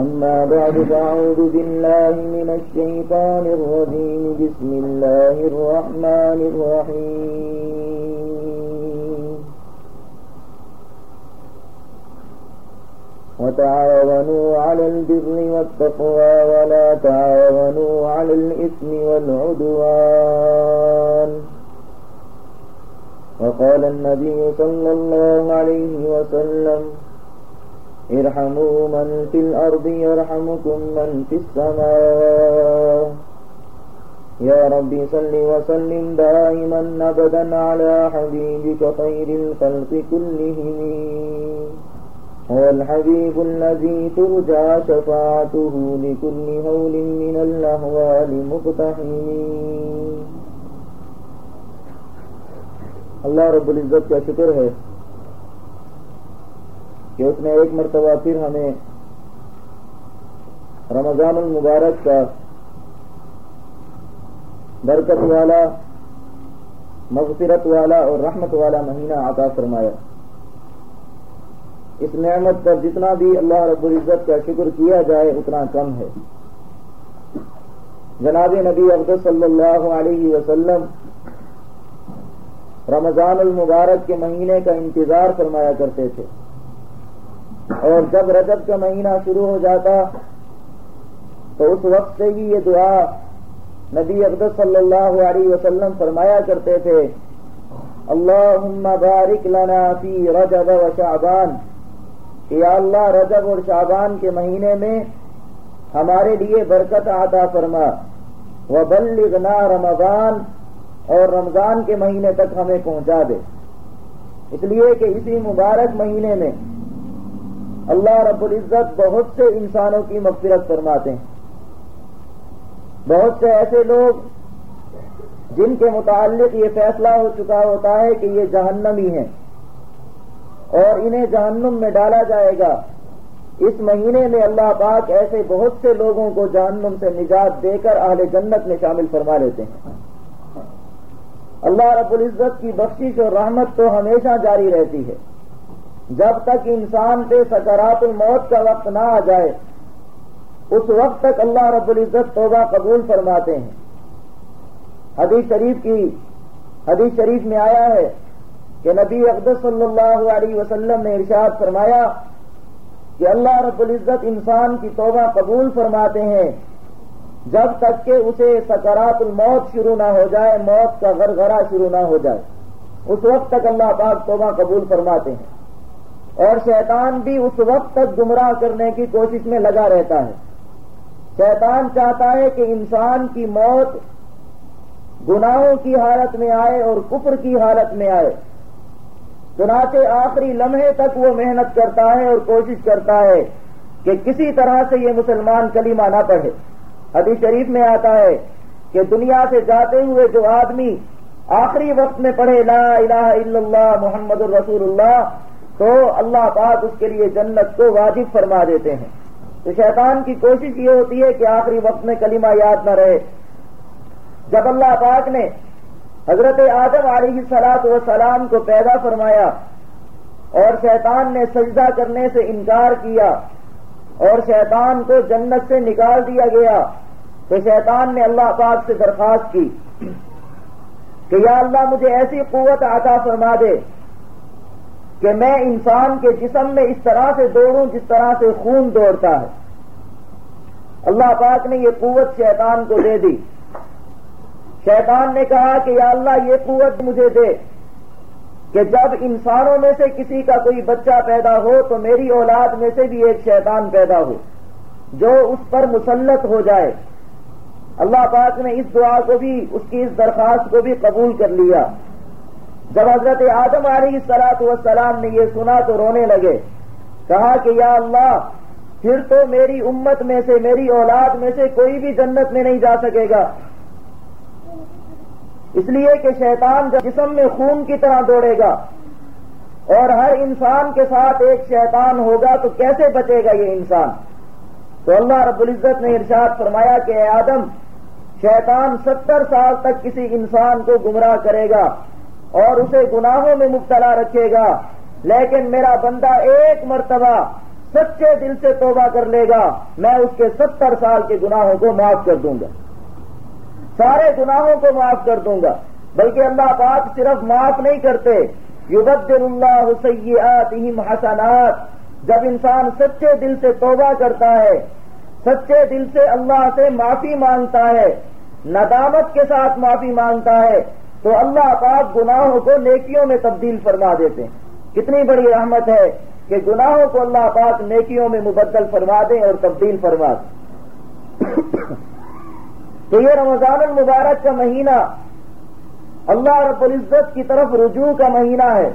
أما بعد فأعوذ بالله من الشيطان الرجيم. بسم الله الرحمن الرحيم. وتعاونوا على البر والتقوى ولا تعاونوا على الإثم والعدوان. وقال النبي صلى الله عليه وسلم ارحموا من في الأرض، يرحمكم من في السماء. يا ربي صل وسلم دائما أبدا على حبيبك خير الخلق كلهم. هو الحبيب الذي ترجى شفاعته لكل هول من الأهوال مقتحمين اللہ رب العزت کا شکر ہے کہ اس نے ایک مرتبہ پھر ہمیں رمضان المبارک کا برکت والا، مغفرت والا اور رحمت والا مہینہ عطا فرمایا۔ اس نعمت پر جتنا بھی اللہ رب العزت کا شکر کیا جائے، اتنا کم ہے۔ جناب نبی عبد صلی اللہ علیہ وسلم رمضان المبارک کے مہینے کا انتظار فرمایا کرتے تھے۔ اور جب رجب کا مہینہ شروع ہو جاتا تو اس وقت سے ہی یہ دعا نبی اقدس صلی اللہ علیہ وسلم فرمایا کرتے تھے اللہ بارک لنا فی رجب و شعبان. یا اللہ، رجب اور شعبان کے مہینے میں ہمارے لیے برکت عطا فرما و بلغنا رمضان اور رمضان کے مہینے تک ہمیں پہنچا دے۔ اس لیے کہ اسی مبارک مہینے میں اللہ رب العزت بہت سے انسانوں کی مغفرت فرماتے ہیں۔ بہت سے ایسے لوگ جن کے متعلق یہ فیصلہ ہو چکا ہوتا ہے کہ یہ جہنمی ہیں۔ اور انہیں جہنم میں ڈالا جائے گا۔ اس مہینے میں اللہ پاک ایسے بہت سے لوگوں کو جہنم سے نجات دے کر اہل جنت میں شامل فرما لیتے ہیں۔ اللہ رب العزت کی بخشش اور رحمت تو ہمیشہ جاری رہتی ہے۔ جب تک انسان پہ سکرات الموت کا وقت نہ آ جائے، اس وقت تک اللہ رب العزت توبہ قبول فرماتے ہیں۔ حدیث شریف کی، حدیث شریف میں آیا ہے کہ نبی اقدس صلی اللہ علیہ وسلم نے ارشاد فرمایا کہ اللہ رب العزت انسان کی توبہ قبول فرماتے ہیں۔ جب تک کہ اسے سکرات الموت شروع نہ ہو جائے، موت کا غرغرہ شروع نہ ہو جائے۔ اس وقت تک اللہ پاک توبہ قبول فرماتے ہیں۔ اور شیطان بھی اس وقت تک گمراہ کرنے کی کوشش میں لگا رہتا ہے۔ شیطان چاہتا ہے کہ انسان کی موت گناہوں کی حالت میں آئے اور کفر کی حالت میں آئے۔ چنانچہ آخری لمحے تک وہ محنت کرتا ہے اور کوشش کرتا ہے کہ کسی طرح سے یہ مسلمان کلمہ نہ پڑھے۔ حدیث شریف میں آتا ہے کہ دنیا سے جاتے ہوئے جو آدمی آخری وقت میں پڑھے لا الہ الا اللہ محمد الرسول اللہ تو اللہ پاک اس کے لیے جنت کو واجب فرما دیتے ہیں۔ تو شیطان کی کوشش یہ ہوتی ہے کہ آخری وقت میں کلمہ یاد نہ رہے۔ جب اللہ پاک نے حضرت آدم علیہ سلاط و سلام کو پیدا فرمایا اور شیطان نے سجدہ کرنے سے انکار کیا اور شیطان کو جنت سے نکال دیا گیا، تو شیطان نے اللہ پاک سے درخواست کی کہ یا اللہ مجھے ایسی قوت عطا فرما دے کہ میں انسان کے جسم میں اس طرح سے دوڑوں جس طرح سے خون دوڑتا ہے۔ اللہ پاک نے یہ قوت شیطان کو دے دی۔ شیطان نے کہا کہ یا اللہ یہ قوت مجھے دے کہ جب انسانوں میں سے کسی کا کوئی بچہ پیدا ہو تو میری اولاد میں سے بھی ایک شیطان پیدا ہو، جو اس پر مسلط ہو جائے۔ اللہ پاک نے اس دعا کو بھی، اس کی اس درخواست کو بھی قبول کر لیا۔ جب حضرت آدم علیہ سلاط والسلام نے یہ سنا تو رونے لگے۔ کہا کہ یا اللہ، پھر تو میری امت میں سے، میری اولاد میں سے کوئی بھی جنت میں نہیں جا سکے گا۔ اس لیے کہ شیطان جب جسم میں خون کی طرح دوڑے گا اور ہر انسان کے ساتھ ایک شیطان ہوگا تو کیسے بچے گا یہ انسان؟ تو اللہ رب العزت نے ارشاد فرمایا کہ اے آدم، شیطان ستر سال تک کسی انسان کو گمراہ کرے گا۔ اور اسے گناہوں میں مبتلا رکھے گا، لیکن میرا بندہ ایک مرتبہ سچے دل سے توبہ کر لے گا، میں اس کے ستر سال کے گناہوں کو معاف کر دوں گا۔ سارے گناہوں کو معاف کر دوں گا، بلکہ اللہ پاک صرف معاف نہیں کرتے۔ یبدل اللہ سیئات حسنات، جب انسان سچے دل سے توبہ کرتا ہے، سچے دل سے اللہ سے معافی مانگتا ہے، ندامت کے ساتھ معافی مانگتا ہے تو اللہ پاک گناہوں کو نیکیوں میں تبدیل فرما دیتے ہیں۔ کتنی بڑی رحمت ہے کہ گناہوں کو اللہ پاک نیکیوں میں مبدل فرما دیں اور تبدیل فرما دیں تو یہ رمضان المبارک کا مہینہ اللہ رب العزت کی طرف رجوع کا مہینہ ہے۔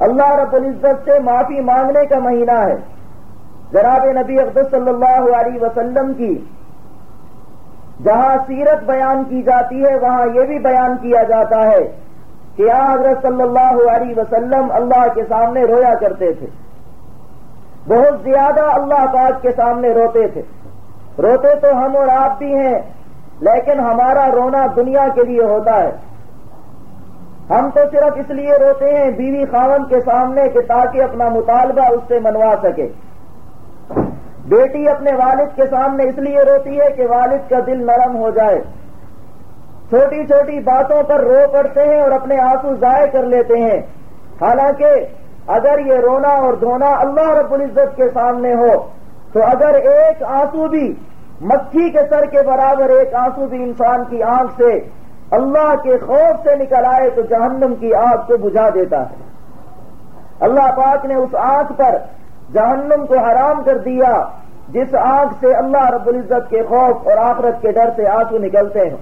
اللہ رب العزت سے معافی مانگنے کا مہینہ ہے۔ جناب نبی اقدس صلی اللہ علیہ وسلم کی جہاں سیرت بیان کی جاتی ہے، وہاں یہ بھی بیان کیا جاتا ہے کہ آ حضرت صلی اللہ علیہ وسلم اللہ کے سامنے رویا کرتے تھے۔ بہت زیادہ اللہ پاک کے سامنے روتے تھے۔ روتے تو ہم اور آپ بھی ہیں، لیکن ہمارا رونا دنیا کے لیے ہوتا ہے۔ ہم تو صرف اس لیے روتے ہیں، بیوی خاون کے سامنے کہ تاکہ اپنا مطالبہ اس سے منوا سکے۔ بیٹی اپنے والد کے سامنے اس لیے روتی ہے کہ والد کا دل نرم ہو جائے۔ چھوٹی چھوٹی باتوں پر رو پڑتے ہیں اور اپنے آنسو ضائع کر لیتے ہیں۔ حالانکہ اگر یہ رونا اور دھونا اللہ رب العزت کے سامنے ہو، تو اگر ایک آنسو بھی مکھی کے سر کے برابر ایک آنسو بھی انسان کی آنکھ سے اللہ کے خوف سے نکل آئے، تو جہنم کی آگ کو بجھا دیتا ہے۔ اللہ پاک نے اس آنکھ پر جہنم کو حرام کر دیا، جس آنکھ سے اللہ رب العزت کے خوف اور آخرت کے ڈر سے آنسو نکلتے ہیں۔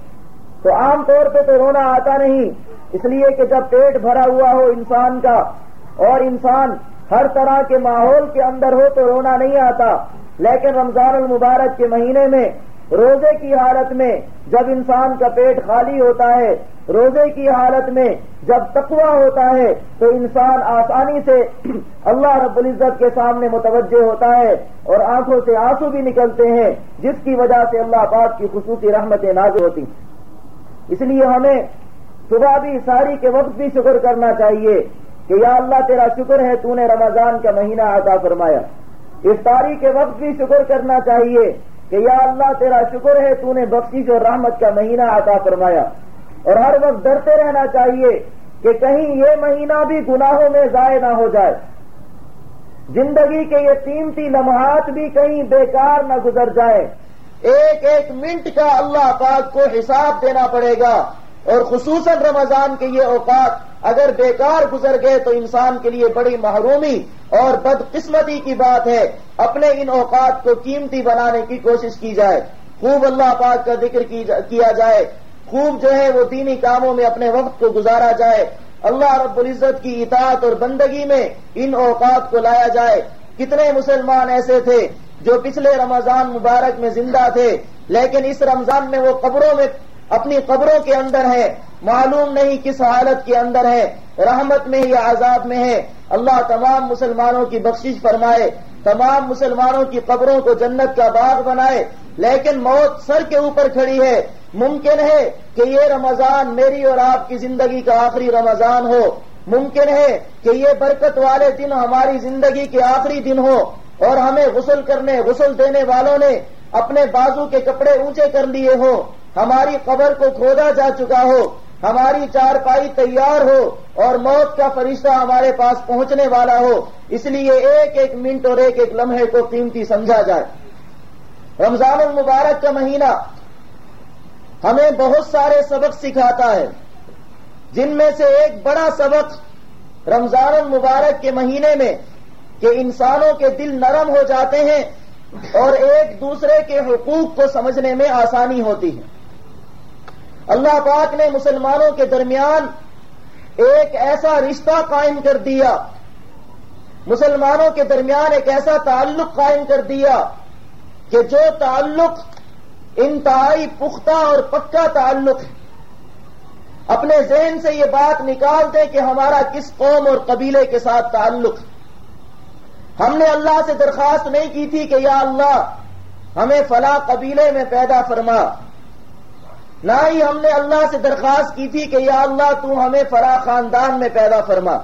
تو عام طور پہ تو رونا آتا نہیں، اس لیے کہ جب پیٹ بھرا ہوا ہو انسان کا اور انسان ہر طرح کے ماحول کے اندر ہو تو رونا نہیں آتا۔ لیکن رمضان المبارک کے مہینے میں روزے کی حالت میں جب انسان کا پیٹ خالی ہوتا ہے، روزے کی حالت میں جب تقوا ہوتا ہے، تو انسان آسانی سے اللہ رب العزت کے سامنے متوجہ ہوتا ہے اور آنکھوں سے آنسو بھی نکلتے ہیں، جس کی وجہ سے اللہ پاک کی خصوصی رحمتیں نازل ہوتی اس لیے ہمیں صبح بھی ساری کے وقت بھی شکر کرنا چاہیے کہ یا اللہ تیرا شکر ہے، تو نے رمضان کا مہینہ عطا فرمایا۔ افطاری کے وقت بھی شکر کرنا چاہیے کہ یا اللہ تیرا شکر ہے تو نے بخشش اور رحمت کا مہینہ عطا فرمایا۔ اور ہر وقت ڈرتے رہنا چاہیے کہ کہیں یہ مہینہ بھی گناہوں میں ضائع نہ ہو جائے۔ زندگی کے یہ قیمتی لمحات بھی کہیں بیکار نہ گزر جائے ایک ایک منٹ کا اللہ پاک کو حساب دینا پڑے گا۔ اور خصوصاً رمضان کے یہ اوقات اگر بیکار گزر گئے تو انسان کے لیے بڑی محرومی اور بدقسمتی کی بات ہے۔ اپنے ان اوقات کو قیمتی بنانے کی کوشش کی جائے۔ خوب اللہ پاک کا ذکر کیا جائے۔ خوب جو ہے وہ دینی کاموں میں اپنے وقت کو گزارا جائے۔ اللہ رب العزت کی اطاعت اور بندگی میں ان اوقات کو لایا جائے۔ کتنے مسلمان ایسے تھے جو پچھلے رمضان مبارک میں زندہ تھے، لیکن اس رمضان میں وہ قبروں میں اپنی قبروں کے اندر ہے، معلوم نہیں کس حالت کے اندر ہے، رحمت میں یا عذاب میں ہے۔ اللہ تمام مسلمانوں کی بخشش فرمائے، تمام مسلمانوں کی قبروں کو جنت کا باغ بنائے۔ لیکن موت سر کے اوپر کھڑی ہے۔ ممکن ہے کہ یہ رمضان میری اور آپ کی زندگی کا آخری رمضان ہو۔ ممکن ہے کہ یہ برکت والے دن ہماری زندگی کے آخری دن ہو۔ اور ہمیں غسل کرنے، غسل دینے والوں نے اپنے بازو کے کپڑے اونچے کر لیے ہو ہماری قبر کو کھودا جا چکا ہو، ہماری چار پائی تیار ہو اور موت کا فرشتہ ہمارے پاس پہنچنے والا ہو۔ اس لیے ایک ایک منٹ اور ایک ایک لمحے کو قیمتی سمجھا جائے۔ رمضان المبارک کا مہینہ ہمیں بہت سارے سبق سکھاتا ہے۔ جن میں سے ایک بڑا سبق رمضان المبارک کے مہینے میں کہ انسانوں کے دل نرم ہو جاتے ہیں اور ایک دوسرے کے حقوق کو سمجھنے میں آسانی ہوتی ہے۔ اللہ پاک نے مسلمانوں کے درمیان ایک ایسا رشتہ قائم کر دیا۔ مسلمانوں کے درمیان ایک ایسا تعلق قائم کر دیا کہ جو تعلق انتہائی پختہ اور پکا تعلق ہے۔ اپنے ذہن سے یہ بات نکال دیں کہ ہمارا کس قوم اور قبیلے کے ساتھ تعلق ہم نے اللہ سے درخواست نہیں کی تھی کہ یا اللہ ہمیں فلاں قبیلے میں پیدا فرما۔ نہ ہی ہم نے اللہ سے درخواست کی تھی کہ یا اللہ تو ہمیں فرا خاندان میں پیدا فرما۔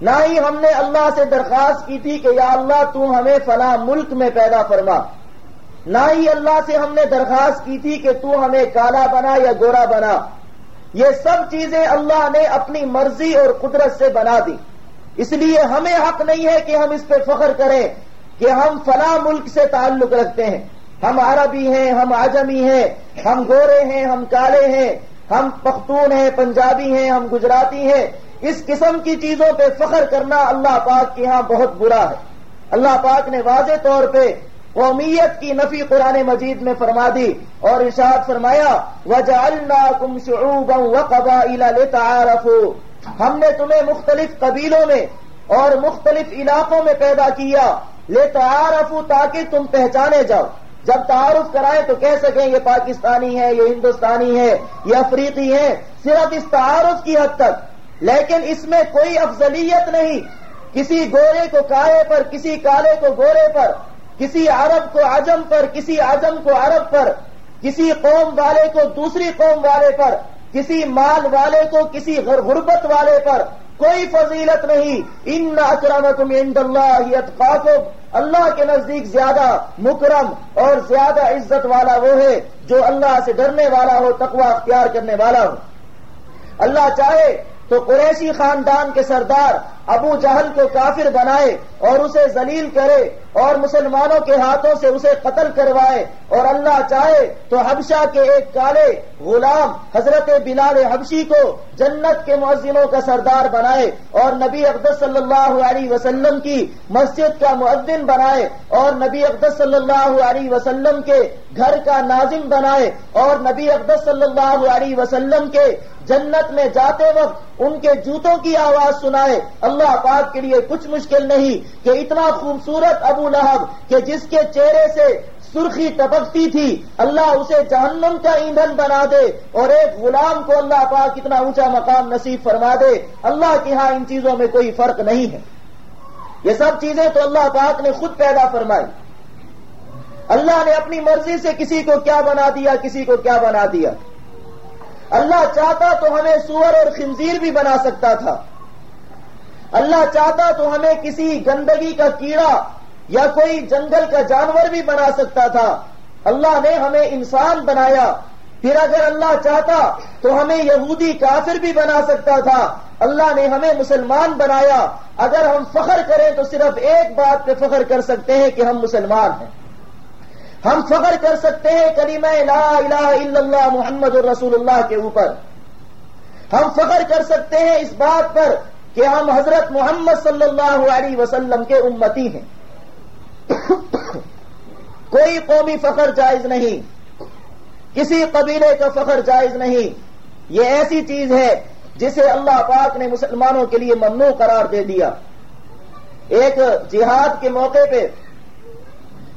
نہ ہی ہم نے اللہ سے درخواست کی تھی کہ یا اللہ تو ہمیں فلاں ملک میں پیدا فرما۔ نہ ہی اللہ سے ہم نے درخواست کی تھی کہ تو ہمیں کالا بنا یا گورا بنا۔ یہ سب چیزیں اللہ نے اپنی مرضی اور قدرت سے بنا دی۔ اس لیے ہمیں حق نہیں ہے کہ ہم اس پہ فخر کریں کہ ہم فلاں ملک سے تعلق رکھتے ہیں۔ ہم عربی ہیں، ہم آجمی ہیں، ہم گورے ہیں، ہم کالے ہیں، ہم پختون ہیں، پنجابی ہیں، ہم گجراتی ہیں۔ اس قسم کی چیزوں پہ فخر کرنا اللہ پاک کے ہاں بہت برا ہے۔ اللہ پاک نے واضح طور پہ قومیت کی نفی قرآن مجید میں فرما دی اور ارشاد فرمایا وجہ اللہ کم شعوبا وقبا ہم نے تمہیں مختلف قبیلوں میں اور مختلف علاقوں میں پیدا کیا۔ لے تعارفو تاکہ تم پہچانے جاؤ۔ جب تعارف کرائے تو کہہ سکیں یہ پاکستانی ہے یہ ہندوستانی ہے یہ افریقی ہے صرف اس تعارف کی حد تک۔ لیکن اس میں کوئی افضلیت نہیں۔ کسی گورے کو کالے پر، کسی کالے کو گورے پر، کسی عرب کو عجم پر، کسی عجم کو عرب پر، کسی قوم والے کو دوسری قوم والے پر، کسی مال والے کو کسی غربت والے پر۔ کوئی فضیلت نہیں۔ ان اکرمکم عند اللہ اتقاکم اللہ کے نزدیک زیادہ مکرم اور زیادہ عزت والا وہ ہے جو اللہ سے ڈرنے والا ہو، تقوی اختیار کرنے والا ہو۔ اللہ چاہے تو قریشی خاندان کے سردار ابو جہل کو کافر بنائے اور اسے ذلیل کرے اور مسلمانوں کے ہاتھوں سے اسے قتل کروائے اور اللہ چاہے تو حبشہ کے ایک کالے غلام حضرت بلال حبشی کو جنت کے معذموں کا سردار بنائے اور نبی اقدس صلی اللہ علیہ وسلم کی مسجد کا معدن بنائے اور نبی اقدس صلی اللہ علیہ وسلم کے گھر کا ناظم بنائے اور نبی اقدس صلی اللہ علیہ وسلم کے جنت میں جاتے وقت ان کے جوتوں کی آواز سنائے۔ اللہ اللہ پاک کے لیے کچھ مشکل نہیں کہ اتنا خوبصورت ابو لہب کہ جس کے چہرے سے سرخی ٹپکتی تھی، اللہ اسے جہنم کا ایندھن بنا دے اور ایک غلام کو اللہ پاک اتنا اونچا مقام نصیب فرما دے۔ اللہ کے ہاں ان چیزوں میں کوئی فرق نہیں ہے۔ یہ سب چیزیں تو اللہ پاک نے خود پیدا فرمائی۔ اللہ نے اپنی مرضی سے کسی کو کیا بنا دیا، کسی کو کیا بنا دیا۔ اللہ چاہتا تو ہمیں سور اور خنزیر بھی بنا سکتا تھا۔ اللہ چاہتا تو ہمیں کسی گندگی کا کیڑا یا کوئی جنگل کا جانور بھی بنا سکتا تھا۔ اللہ نے ہمیں انسان بنایا۔ پھر اگر اللہ چاہتا تو ہمیں یہودی کافر بھی بنا سکتا تھا۔ اللہ نے ہمیں مسلمان بنایا۔ اگر ہم فخر کریں تو صرف ایک بات پہ فخر کر سکتے ہیں کہ ہم مسلمان ہیں۔ ہم فخر کر سکتے ہیں کلیم لا الہ الا اللہ محمد الرسول اللہ کے اوپر۔ ہم فخر کر سکتے ہیں اس بات پر کہ ہم حضرت محمد صلی اللہ علیہ وسلم کے امتی ہیں۔ کوئی قومی فخر جائز نہیں۔ کسی قبیلے کا فخر جائز نہیں۔ یہ ایسی چیز ہے جسے اللہ پاک نے مسلمانوں کے لیے ممنوع قرار دے دیا۔ ایک جہاد کے موقع پہ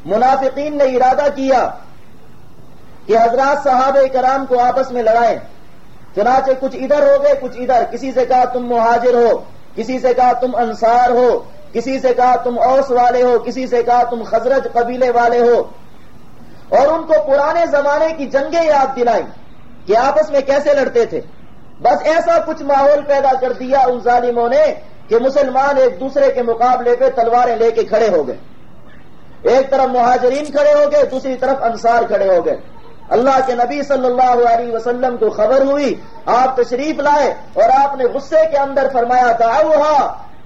منافقین نے ارادہ کیا کہ حضرات صحابہ کرام کو آپس میں لڑائیں۔ چنانچہ کچھ ادھر ہو گئے، کچھ ادھر۔ کسی سے کہا تم مہاجر ہو، کسی سے کہا تم انصار ہو، کسی سے کہا تم اوس والے ہو، کسی سے کہا تم خزرج قبیلے والے ہو۔ اور ان کو پرانے زمانے کی جنگیں یاد دلائیں کہ آپس میں کیسے لڑتے تھے۔ بس ایسا کچھ ماحول پیدا کر دیا ان ظالموں نے کہ مسلمان ایک دوسرے کے مقابلے پہ تلواریں لے کے کھڑے ہو گئے۔ ایک طرف مہاجرین کھڑے ہو گئے، دوسری طرف انصار کھڑے ہو گئے۔ اللہ کے نبی صلی اللہ علیہ وسلم کو خبر ہوئی، آپ تشریف لائے اور آپ نے غصے کے اندر فرمایا تھا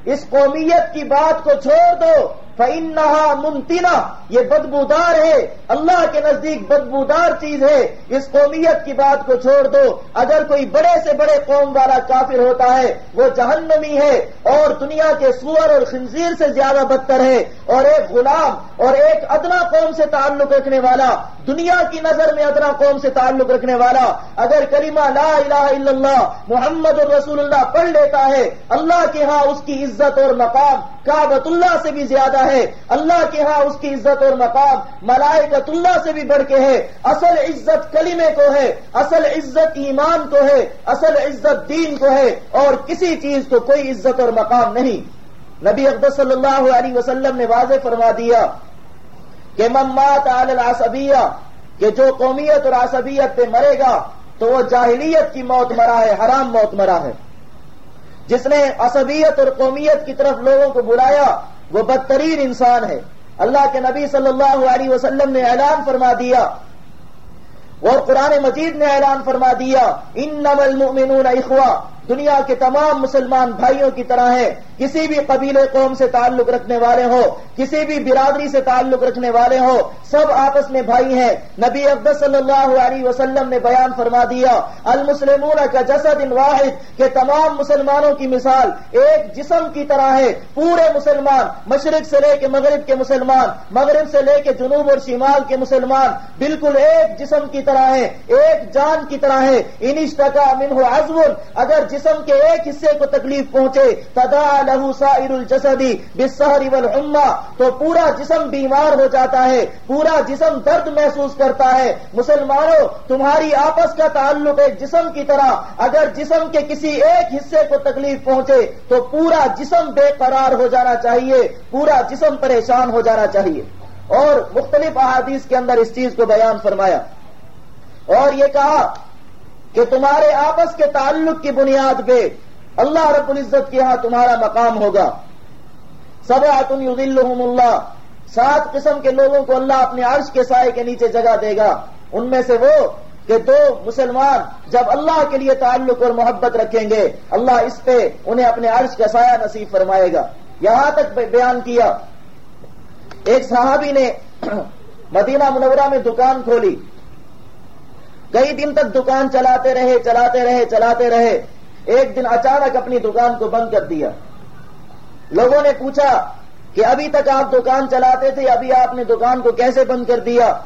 اس قومیت کی بات کو چھوڑ دو۔ فنحا ممتنا یہ بدبودار ہے۔ اللہ کے نزدیک بدبودار چیز ہے۔ اس قومیت کی بات کو چھوڑ دو۔ اگر کوئی بڑے سے بڑے قوم والا کافر ہوتا ہے، وہ جہنمی ہے اور دنیا کے سور اور خنزیر سے زیادہ بدتر ہے۔ اور ایک غلام اور ایک ادنا قوم سے تعلق رکھنے والا، دنیا کی نظر میں ادنا قوم سے تعلق رکھنے والا، اگر کریمہ لا الہ الا اللہ، محمد الرسول اللہ پڑھ لیتا ہے، اللہ کے ہاں اس کی عزت اور مقام کابت اللہ سے بھی زیادہ ہے اللہ کے ہاں اس کی عزت اور مقام ملائکت اللہ سے بھی بڑھ کے ہے اصل عزت کلمے کو ہے اصل عزت ایمان کو ہے اصل عزت دین کو ہے اور کسی چیز کو کوئی عزت اور مقام نہیں نبی عبد صلی اللہ علیہ وسلم نے واضح فرما دیا کہ ممات العصبیہ، کہ جو قومیت اور عصبیت پہ مرے گا تو وہ جاہلیت کی موت مرا ہے، حرام موت مرا ہے۔ جس نے عصبیت اور قومیت کی طرف لوگوں کو بلایا وہ بدترین انسان ہے۔ اللہ کے نبی صلی اللہ علیہ وسلم نے اعلان فرما دیا۔ اور قرآن مجید نے اعلان فرما دیا۔ ان نمل اخوا دنیا کے تمام مسلمان بھائیوں کی طرح ہے کسی بھی قبیلے قوم سے تعلق رکھنے والے ہو کسی بھی برادری سے تعلق رکھنے والے ہو سب آپس میں بھائی ہیں۔ نبی عبد صلی اللہ علیہ وسلم نے بیان فرما دیا، المسلمون کا جسد ان واحد کہ تمام مسلمانوں کی مثال ایک جسم کی طرح ہے۔ پورے مسلمان، مشرق سے لے کے مغرب کے مسلمان، مغرب سے لے کے جنوب اور شمال کے مسلمان، بالکل ایک جسم کی طرح ہے ایک جان کی طرح ہے انشتکا منہ ازول اگر جسم کے ایک حصے کو تکلیف پہنچے، تدا لہو سائر الجسدی بسہری والحما تو پورا جسم بیمار ہو جاتا ہے، پورا جسم درد محسوس کرتا ہے۔ مسلمانوں، تمہاری آپس کا تعلق ایک جسم کی طرح، اگر جسم کے کسی ایک حصے کو تکلیف پہنچے، تو پورا جسم بے قرار ہو جانا چاہیے، پورا جسم پریشان ہو جانا چاہیے۔ اور مختلف احادیث کے اندر اس چیز کو بیان فرمایا۔ اور یہ کہا کہ تمہارے آپس کے تعلق کی بنیاد پہ اللہ رب العزت کے ہاں تمہارا مقام ہوگا۔ سب تم اللہ۔ سات قسم کے لوگوں کو اللہ اپنے عرش کے سائے کے نیچے جگہ دے گا۔ ان میں سے وہ کہ دو مسلمان جب اللہ کے لیے تعلق اور محبت رکھیں گے، اللہ اس پہ انہیں اپنے عرش کا سایہ نصیب فرمائے گا۔ یہاں تک بیان کیا۔ ایک صحابی نے مدینہ منورہ میں دکان کھولی۔ کئی دن تک دکان چلاتے رہے چلاتے رہے چلاتے رہے۔ ایک دن اچانک اپنی دکان کو بند کر دیا۔ لوگوں نے پوچھا کہ ابھی تک آپ دکان چلاتے تھے، ابھی آپ نے دکان کو کیسے بند کر دیا؟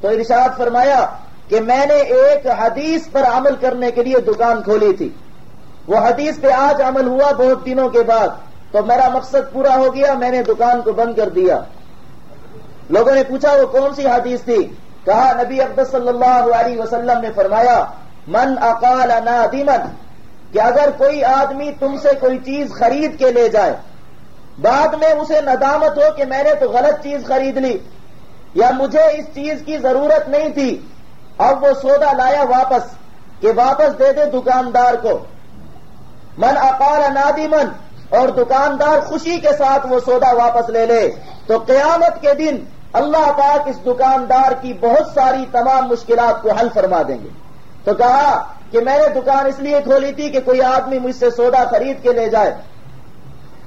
تو ارشاد فرمایا کہ میں نے ایک حدیث پر عمل کرنے کے لیے دکان کھولی تھی۔ وہ حدیث پہ آج عمل ہوا بہت دنوں کے بعد۔ تو میرا مقصد پورا ہو گیا، میں نے دکان کو بند کر دیا۔ لوگوں نے پوچھا وہ کون سی حدیث تھی؟ کہا نبی عبد صلی اللہ علیہ وسلم نے فرمایا، من اقال نادمن کہ اگر کوئی آدمی تم سے کوئی چیز خرید کے لے جائے، بعد میں اسے ندامت ہو کہ میں نے تو غلط چیز خرید لی، یا مجھے اس چیز کی ضرورت نہیں تھی، اب وہ سودا لایا واپس، کہ واپس دے دے دکاندار کو۔ من اقال نادمن اور دکاندار خوشی کے ساتھ وہ سودا واپس لے لے، تو قیامت کے دن اللہ پاک اس دکاندار کی بہت ساری تمام مشکلات کو حل فرما دیں گے۔ تو کہا کہ میں نے دکان اس لیے کھولی تھی کہ کوئی آدمی مجھ سے سودا خرید کے لے جائے۔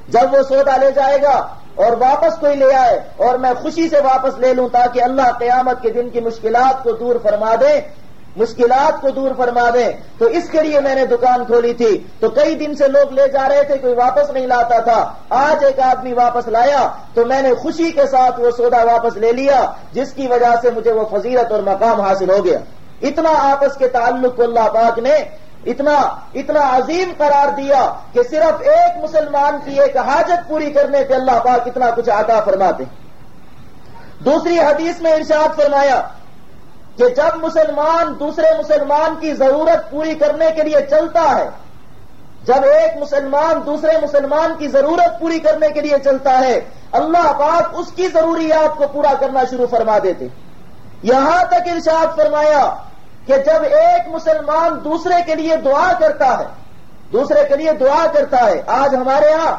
جب وہ سودا لے جائے گا اور واپس کوئی لے آئے اور میں خوشی سے واپس لے لوں تاکہ اللہ قیامت کے دن کی مشکلات کو دور فرما دے مشکلات کو دور فرما دیں۔ تو اس کے لیے میں نے دکان کھولی تھی۔ تو کئی دن سے لوگ لے جا رہے تھے، کوئی واپس نہیں لاتا تھا۔ آج ایک آدمی واپس لایا، تو میں نے خوشی کے ساتھ وہ سودا واپس لے لیا، جس کی وجہ سے مجھے وہ فضیلت اور مقام حاصل ہو گیا۔ اتنا آپس کے تعلق کو اللہ پاک نے اتنا اتنا عظیم قرار دیا کہ صرف ایک مسلمان کی ایک حاجت پوری کرنے پہ اللہ پاک اتنا کچھ عطا فرماتے۔ دوسری حدیث میں ارشاد فرمایا کہ جب مسلمان دوسرے مسلمان کی ضرورت پوری کرنے کے لیے چلتا ہے، جب ایک مسلمان دوسرے مسلمان کی ضرورت پوری کرنے کے لیے چلتا ہے، اللہ پاک اس کی ضروریات کو پورا کرنا شروع فرما دیتے۔ یہاں تک ارشاد فرمایا کہ جب ایک مسلمان دوسرے کے لیے دعا کرتا ہے، دوسرے کے لیے دعا کرتا ہے، آج ہمارے ہاں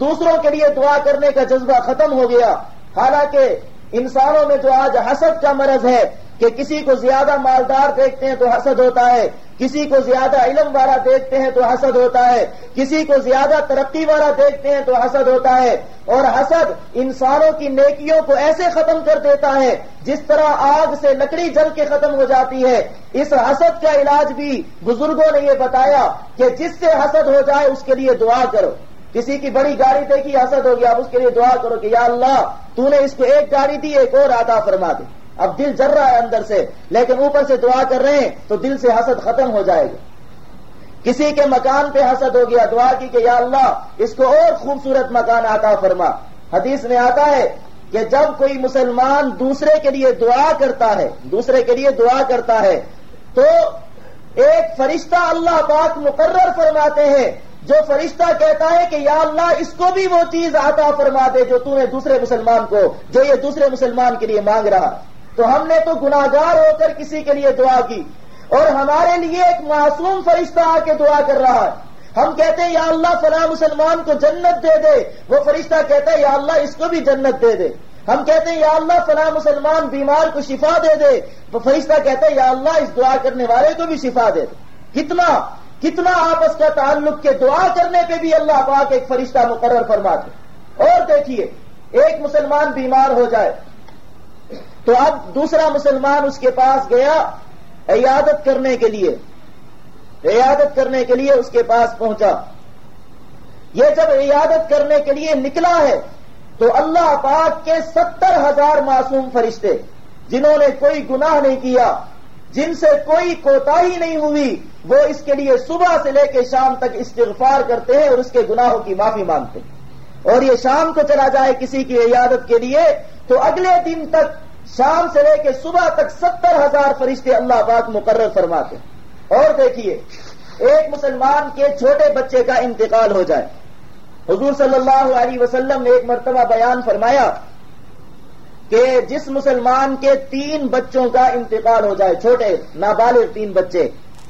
دوسروں کے لیے دعا کرنے کا جذبہ ختم ہو گیا۔ حالانکہ انسانوں میں جو آج حسد کا مرض ہے کہ کسی کو زیادہ مالدار دیکھتے ہیں تو حسد ہوتا ہے، کسی کو زیادہ علم والا دیکھتے ہیں تو حسد ہوتا ہے، کسی کو زیادہ ترقی والا دیکھتے ہیں تو حسد ہوتا ہے۔ اور حسد انسانوں کی نیکیوں کو ایسے ختم کر دیتا ہے جس طرح آگ سے لکڑی جل کے ختم ہو جاتی ہے۔ اس حسد کا علاج بھی بزرگوں نے یہ بتایا کہ جس سے حسد ہو جائے اس کے لیے دعا کرو۔ کسی کی بڑی گاڑی دیکھی حسد ہوگی اب اس کے لیے دعا کرو کہ یا اللہ، تو نے اس کو ایک گاڑی دی، ایک اور آتا فرما دے۔ اب دل جر رہا ہے اندر سے، لیکن اوپر سے دعا کر رہے ہیں تو دل سے حسد ختم ہو جائے گا کسی کے مکان پہ حسد ہو گیا دعا کی کہ یا اللہ، اس کو اور خوبصورت مکان آتا فرما۔ حدیث میں آتا ہے کہ جب کوئی مسلمان دوسرے کے لیے دعا کرتا ہے، دوسرے کے لیے دعا کرتا ہے، تو ایک فرشتہ اللہ پاک مقرر فرماتے ہیں۔ جو فرشتہ کہتا ہے کہ یا اللہ، اس کو بھی وہ چیز آتا فرما دے جو تو نے دوسرے مسلمان کو، جو یہ دوسرے مسلمان کے لیے مانگ رہا۔ تو ہم نے تو گناگار ہو کر کسی کے لیے دعا کی اور ہمارے لیے ایک معصوم فرشتہ آ کے دعا کر رہا ہے۔ ہم کہتے ہیں، یا اللہ، فلاں مسلمان کو جنت دے دے۔ وہ فرشتہ کہتا ہے، یا اللہ، اس کو بھی جنت دے دے۔ ہم کہتے ہیں، یا اللہ، فلاں مسلمان بیمار کو شفا دے دے۔ وہ فرشتہ کہتا ہے، یا اللہ، اس دعا کرنے والے کو بھی شفا دے دے۔ کتنا کتنا آپس کا تعلق کے دعا کرنے پہ بھی اللہ پاک ایک فرشتہ مقرر فرماتے اور دیکھیے، ایک مسلمان بیمار ہو جائے تو اب دوسرا مسلمان اس کے پاس گیا عیادت کرنے کے لیے۔ عیادت کرنے کے لیے اس کے پاس پہنچا۔ یہ جب عیادت کرنے کے لیے نکلا ہے تو اللہ پاک کے ستر ہزار معصوم فرشتے، جنہوں نے کوئی گناہ نہیں کیا، جن سے کوئی کوتا نہیں ہوئی، وہ اس کے لیے صبح سے لے کے شام تک استغفار کرتے ہیں اور اس کے گناہوں کی معافی مانگتے ہیں۔ اور یہ شام کو چلا جائے کسی کی عیادت کے لیے تو اگلے دن تک شام سے لے کے صبح تک ستر ہزار فرشتے اللہ پاک مقرر فرماتے ہیں۔ اور دیکھیے، ایک مسلمان کے چھوٹے بچے کا انتقال ہو جائے۔ حضور صلی اللہ علیہ وسلم نے ایک مرتبہ بیان فرمایا کہ جس مسلمان کے تین بچوں کا انتقال ہو جائے، چھوٹے، نابالغ تین بچے،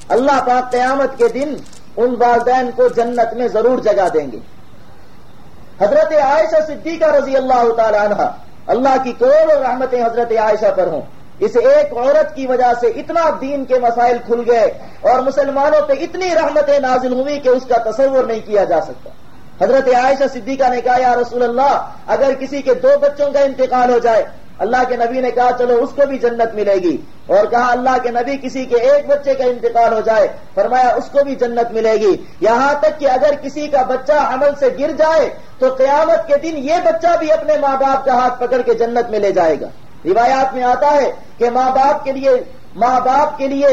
اللہ پاک قیامت کے دن ان والدین کو جنت میں ضرور جگہ دیں گے۔ حضرت عائشہ صدیقہ رضی اللہ تعالی عنہ اللہ کی کروڑوں رحمتیں حضرت عائشہ پر ہوں۔ اس ایک عورت کی وجہ سے اتنا دین کے مسائل کھل گئے اور مسلمانوں پہ اتنی رحمتیں نازل ہوئی کہ اس کا تصور نہیں کیا جا سکتا۔ حضرت عائشہ صدیقہ نے کہا، یا رسول اللہ، اگر کسی کے دو بچوں کا انتقال ہو جائے اللہ کے نبی نے کہا چلو اس کو بھی جنت ملے گی اور کہا اللہ کے نبی کسی کے ایک بچے کا انتقال ہو جائے فرمایا اس کو بھی جنت ملے گی یہاں تک کہ اگر کسی کا بچہ عمل سے گر جائے تو قیامت کے دن یہ بچہ بھی اپنے ماں باپ کا ہاتھ پکڑ کے جنت میں لے جائے گا روایات میں آتا ہے کہ ماں باپ کے لیے ماں باپ کے لیے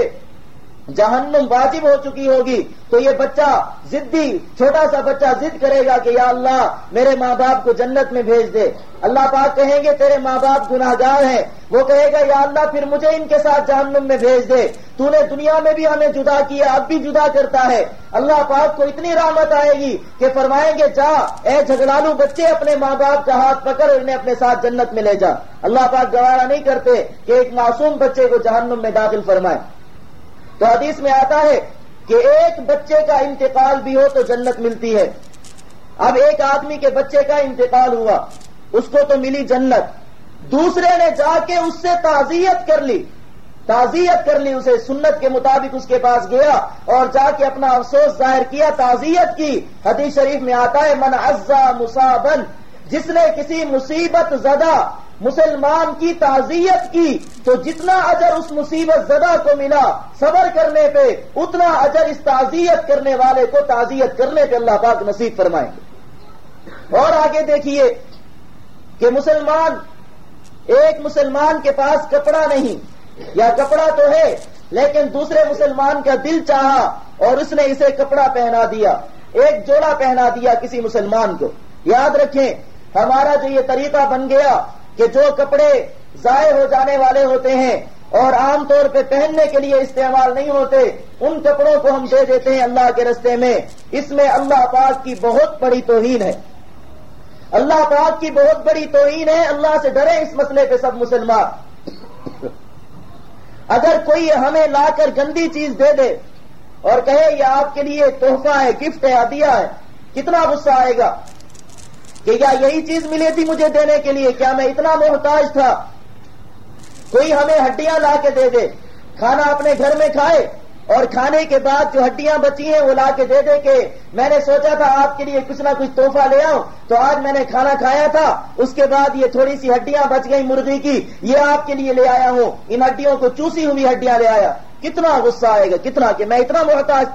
جہنم واجب ہو چکی ہوگی تو یہ بچہ ضدی چھوٹا سا بچہ ضد کرے گا کہ یا اللہ میرے ماں باپ کو جنت میں بھیج دے۔ اللہ پاک کہیں گے، تیرے ماں باپ گناہ گار ہیں۔ وہ کہے گا، یا اللہ پھر مجھے ان کے ساتھ جہنم میں بھیج دے۔ تو نے دنیا میں بھی ہمیں جدا کیا، اب بھی جدا کرتا ہے۔ اللہ پاک کو اتنی رحمت آئے گی کہ فرمائیں گے، جا، اے جھگڑالو بچے، اپنے ماں باپ کا ہاتھ پکڑ انہیں اپنے ساتھ جنت میں لے جا۔ اللہ پاک گوارا نہیں کرتے کہ ایک معصوم بچے کو جہنم میں داخل فرمائے۔ تو حدیث میں آتا ہے کہ ایک بچے کا انتقال بھی ہو تو جنت ملتی ہے۔ اب ایک آدمی کے بچے کا انتقال ہوا، اس کو تو ملی جنت۔ دوسرے نے جا کے اس سے تعزیت کر لی۔ تعزیت کر لی، اسے سنت کے مطابق اس کے پاس گیا اور جا کے اپنا افسوس ظاہر کیا، تعزیت کی۔ حدیث شریف میں آتا ہے، من عزا مسابن جس نے کسی مصیبت زدہ مسلمان کی تعزیت کی تو جتنا اجر اس مصیبت زدہ کو ملا صبر کرنے پہ، اتنا اجر اس تعزیت کرنے والے کو تعزیت کرنے پہ اللہ پاک نصیب فرمائیں گے۔ اور آگے دیکھیے کہ مسلمان، ایک مسلمان کے پاس کپڑا نہیں، یا کپڑا تو ہے، لیکن دوسرے مسلمان کا دل چاہا اور اس نے اسے کپڑا پہنا دیا، ایک جوڑا پہنا دیا کسی مسلمان کو۔ یاد رکھیں، ہمارا جو یہ طریقہ بن گیا کہ جو کپڑے ضائع ہو جانے والے ہوتے ہیں اور عام طور پہ پہننے کے لیے استعمال نہیں ہوتے، ان کپڑوں کو ہم دے دیتے ہیں اللہ کے رستے میں۔ اس میں اللہ پاک کی بہت بڑی توہین ہے۔ اللہ پاک کی بہت بڑی توہین ہے، اللہ سے ڈرے اس مسئلے پہ سب مسلمان۔ اگر کوئی ہمیں لا کر گندی چیز دے دے اور کہے یہ آپ کے لیے تحفہ ہے، گفٹ ہے ادیا ہے، کتنا غصہ آئے گا؟ کہ کیا یہی چیز ملی تھی مجھے دینے کے لیے، کیا میں اتنا محتاج تھا؟ کوئی ہمیں ہڈیاں لا کے دے دے۔ کھانا اپنے گھر میں کھائے اور کھانے کے بعد جو ہڈیاں بچی ہیں وہ لا کے دے دے کہ میں نے سوچا تھا آپ کے لیے کچھ نہ کچھ تحفہ لے آؤں۔ تو آج میں نے کھانا کھایا تھا، اس کے بعد یہ تھوڑی سی ہڈیاں بچ گئی مرغی کی، یہ آپ کے لیے لے آیا ہوں۔ ان ہڈیوں کو چوسی ہوئی ہڈیاں لے آیا۔ کتنا غصہ آئے گا، کتنا کہ میں اتنا محتاج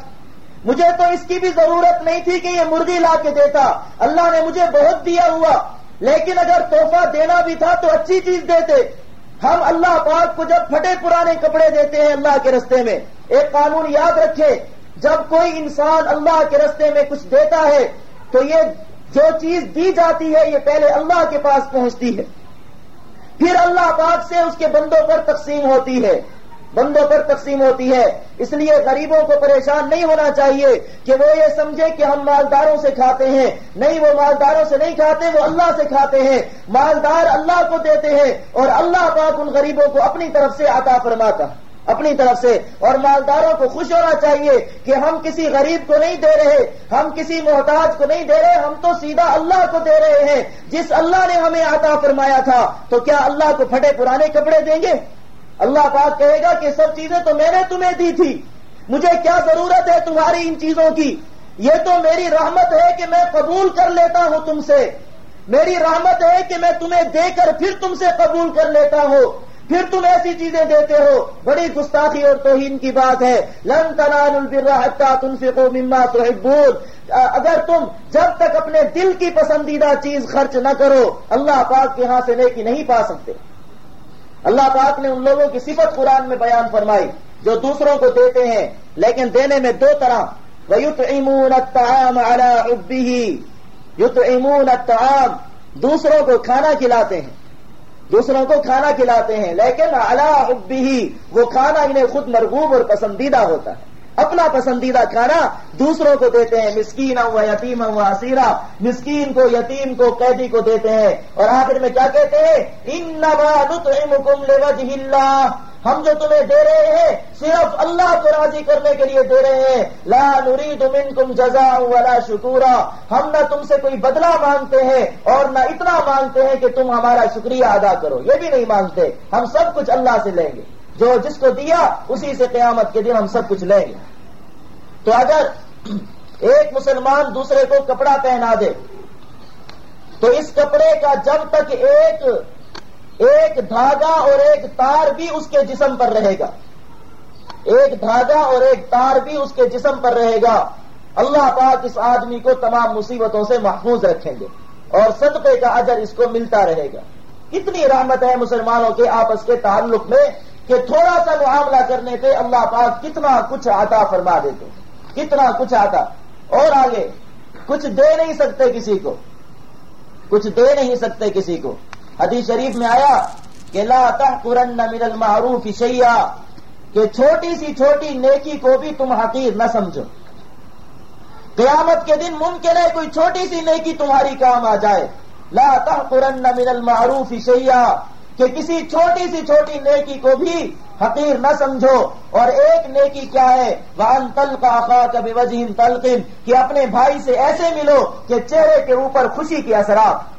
مجھے تو اس کی بھی ضرورت نہیں تھی کہ یہ مرغی لا کے دیتا۔ اللہ نے مجھے بہت دیا ہوا۔ لیکن اگر تحفہ دینا بھی تھا تو اچھی چیز دیتے۔ ہم اللہ پاک کو جب پھٹے پرانے کپڑے دیتے ہیں اللہ کے رستے میں۔ ایک قانون یاد رکھے، جب کوئی انسان اللہ کے رستے میں کچھ دیتا ہے، تو یہ جو چیز دی جاتی ہے، یہ پہلے اللہ کے پاس پہنچتی ہے۔ پھر اللہ پاک سے اس کے بندوں پر تقسیم ہوتی ہے۔ بندوں پر تقسیم ہوتی ہے۔ اس لیے غریبوں کو پریشان نہیں ہونا چاہیے کہ وہ یہ سمجھے کہ ہم مالداروں سے کھاتے ہیں۔ نہیں، وہ مالداروں سے نہیں کھاتے، وہ اللہ سے کھاتے ہیں۔ مالدار اللہ کو دیتے ہیں اور اللہ پاک ان غریبوں کو اپنی طرف سے عطا فرماتا۔ اپنی طرف سے۔ اور مالداروں کو خوش ہونا چاہیے کہ ہم کسی غریب کو نہیں دے رہے، ہم کسی محتاج کو نہیں دے رہے، ہم تو سیدھا اللہ کو دے رہے ہیں۔ جس اللہ نے ہمیں عطا فرمایا تھا، تو کیا اللہ کو پھٹے پرانے کپڑے دیں گے؟ اللہ پاک کہے گا کہ سب چیزیں تو میں نے تمہیں دی تھی۔ مجھے کیا ضرورت ہے تمہاری ان چیزوں کی؟ یہ تو میری رحمت ہے کہ میں قبول کر لیتا ہوں تم سے۔ میری رحمت ہے کہ میں تمہیں دے کر پھر تم سے قبول کر لیتا ہوں۔ پھر تم ایسی چیزیں دیتے ہو۔ بڑی گستاخی اور توہین کی بات ہے۔ لن تنال البر تم سے کو مما تو اگر تم جب تک اپنے دل کی پسندیدہ چیز خرچ نہ کرو، اللہ پاک کے ہاں سے نیکی نہیں پا سکتے۔ اللہ پاک نے ان لوگوں کی صفت قرآن میں بیان فرمائی جو دوسروں کو دیتے ہیں، لیکن دینے میں دو طرح۔ ویت امون الطعام على حبه۔ یت امون اتعام دوسروں کو کھانا کھلاتے ہیں۔ دوسروں کو کھانا کھلاتے ہیں، لیکن اللہ حبه وہ کھانا انہیں خود مرغوب اور پسندیدہ ہوتا ہے۔ اپنا پسندیدہ کھانا دوسروں کو دیتے ہیں مسکین ہوا یتیم ہوا، اسیرا۔ مسکین کو، یتیم کو، قیدی کو دیتے ہیں۔ اور آخر میں کیا کہتے ہیں؟ ان نبادم اللہ۔ ہم جو تمہیں دے رہے ہیں، صرف اللہ کو راضی کرنے کے لیے دے رہے ہیں۔ لا نرید منکم جزا ولا شکورا۔ ہم نہ تم سے کوئی بدلہ مانگتے ہیں اور نہ اتنا مانگتے ہیں کہ تم ہمارا شکریہ ادا کرو۔ یہ بھی نہیں مانگتے۔ ہم سب کچھ اللہ سے لیں گے۔ جو جس کو دیا، اسی سے قیامت کے دن ہم سب کچھ لیں گے۔ تو اگر ایک مسلمان دوسرے کو کپڑا پہنا دے، تو اس کپڑے کا جب تک ایک ایک دھاگا اور ایک تار بھی اس کے جسم پر رہے گا۔ ایک دھاگا اور ایک تار بھی اس کے جسم پر رہے گا۔ اللہ پاک اس آدمی کو تمام مصیبتوں سے محفوظ رکھیں گے اور صدقے کا اجر اس کو ملتا رہے گا۔ اتنی رحمت ہے مسلمانوں کے آپس کے تعلق میں کہ تھوڑا سا معاملہ کرنے پہ اللہ پاک کتنا کچھ آتا فرما دیتے ہیں۔ کتنا کچھ آتا اور آگے کچھ دے نہیں سکتے کسی کو، کچھ دے نہیں سکتے کسی کو۔ حدیث شریف میں آیا کہ لا تحقرن من المعروف شیئا، کہ چھوٹی سی چھوٹی نیکی کو بھی تم حقیر نہ سمجھو۔ قیامت کے دن ممکن ہے کوئی چھوٹی سی نیکی تمہاری کام آ جائے۔ لا تحقرن من المعروف شیئا کہ کسی چھوٹی سی چھوٹی نیکی کو بھی حقیر نہ سمجھو اور ایک نیکی کیا ہے؟ وان تل کا آخا کبھی وجین تلقین کہ اپنے بھائی سے ایسے ملو کہ چہرے کے اوپر خوشی کے اثرات۔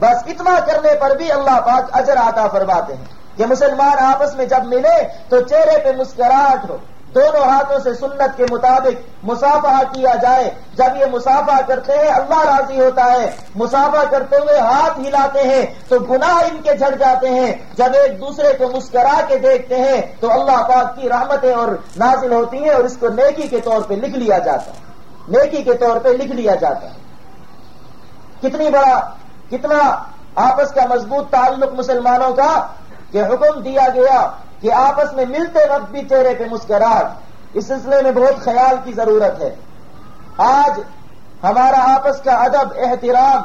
بس اتنا کرنے پر بھی اللہ پاک اجر آتا فرماتے ہیں کہ مسلمان آپس میں جب ملے تو چہرے پہ مسکراہٹ ہو۔ دونوں ہاتھوں سے سنت کے مطابق مسافہ کیا جائے۔ جب یہ مسافہ کرتے ہیں، اللہ راضی ہوتا ہے۔ مسافہ کرتے ہوئے ہاتھ ہلاتے ہیں، تو گناہ ان کے جھڑ جاتے ہیں۔ جب ایک دوسرے کو مسکرا کے دیکھتے ہیں، تو اللہ پاک کی رحمتیں اور نازل ہوتی ہیں اور اس کو نیکی کے طور پہ لکھ لیا جاتا ہے۔ نیکی کے طور پہ لکھ لیا جاتا ہے۔ کتنی بڑا، کتنا آپس کا مضبوط تعلق مسلمانوں کا کہ حکم دیا گیا کہ آپس میں ملتے وقت بھی چہرے پہ مسکراہٹ اس سلسلے میں بہت خیال کی ضرورت ہے۔ آج ہمارا آپس کا ادب، احترام،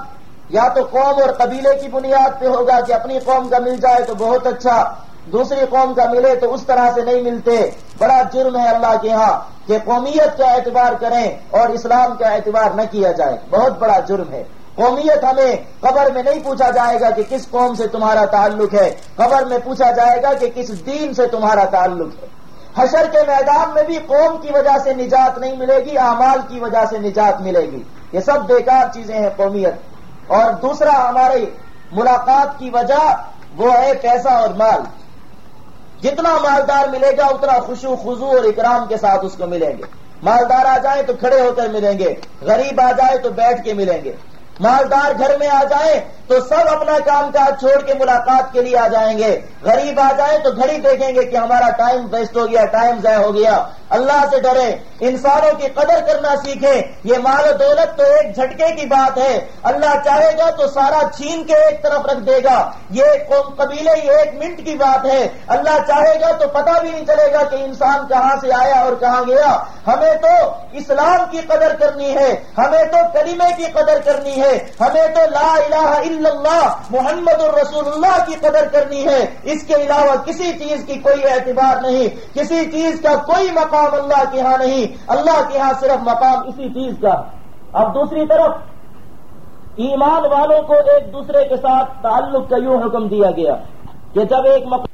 یا تو قوم اور قبیلے کی بنیاد پہ ہوگا کہ اپنی قوم کا مل جائے تو بہت اچھا دوسری قوم کا ملے تو اس طرح سے نہیں ملتے۔ بڑا جرم ہے اللہ کے ہاں کہ قومیت کا اعتبار کریں اور اسلام کا اعتبار نہ کیا جائے۔ بہت بڑا جرم ہے۔ قومیت ہمیں قبر میں نہیں پوچھا جائے گا کہ کس قوم سے تمہارا تعلق ہے۔ قبر میں پوچھا جائے گا کہ کس دین سے تمہارا تعلق ہے۔ حشر کے میدان میں بھی قوم کی وجہ سے نجات نہیں ملے گی، اعمال کی وجہ سے نجات ملے گی۔ یہ سب بیکار چیزیں ہیں قومیت۔ اور دوسرا، ہماری ملاقات کی وجہ وہ ہے پیسہ اور مال۔ جتنا مالدار ملے گا، اتنا خوشو خزو اور اکرام کے ساتھ اس کو ملیں گے۔ مالدار آ جائیں تو کھڑے ہو کر ملیں گے، غریب آ جائے تو بیٹھ کے ملیں گے۔ مالدار گھر میں آ جائیں تو سب اپنا کام کاج چھوڑ کے ملاقات کے لیے آ جائیں گے۔ غریب آ جائیں تو گھڑی دیکھیں گے کہ ہمارا ٹائم ویسٹ ہو گیا، ٹائم ضائع ہو گیا۔ اللہ سے ڈرے، انسانوں کی قدر کرنا سیکھیں یہ مال و دولت تو ایک جھٹکے کی بات ہے۔ اللہ چاہے گا تو سارا چھین کے ایک طرف رکھ دے گا۔ یہ قبیلے ہی ایک منٹ کی بات ہے۔ اللہ چاہے گا تو پتہ بھی نہیں چلے گا کہ انسان کہاں سے آیا اور کہاں گیا۔ ہمیں تو اسلام کی قدر کرنی ہے۔ ہمیں تو کلیمے کی قدر کرنی ہے۔ ہمیں تو لا الہ الا اللہ، محمد الرسول اللہ کی قدر کرنی ہے۔ اس کے علاوہ کسی چیز کی کوئی اعتبار نہیں۔ کسی چیز کا کوئی مقام اللہ کے ہاں نہیں، اللہ کے ہاں صرف مقام اسی چیز کا۔ اب دوسری طرف، ایمان والوں کو ایک دوسرے کے ساتھ تعلق کا یوں حکم دیا گیا کہ جب ایک مقام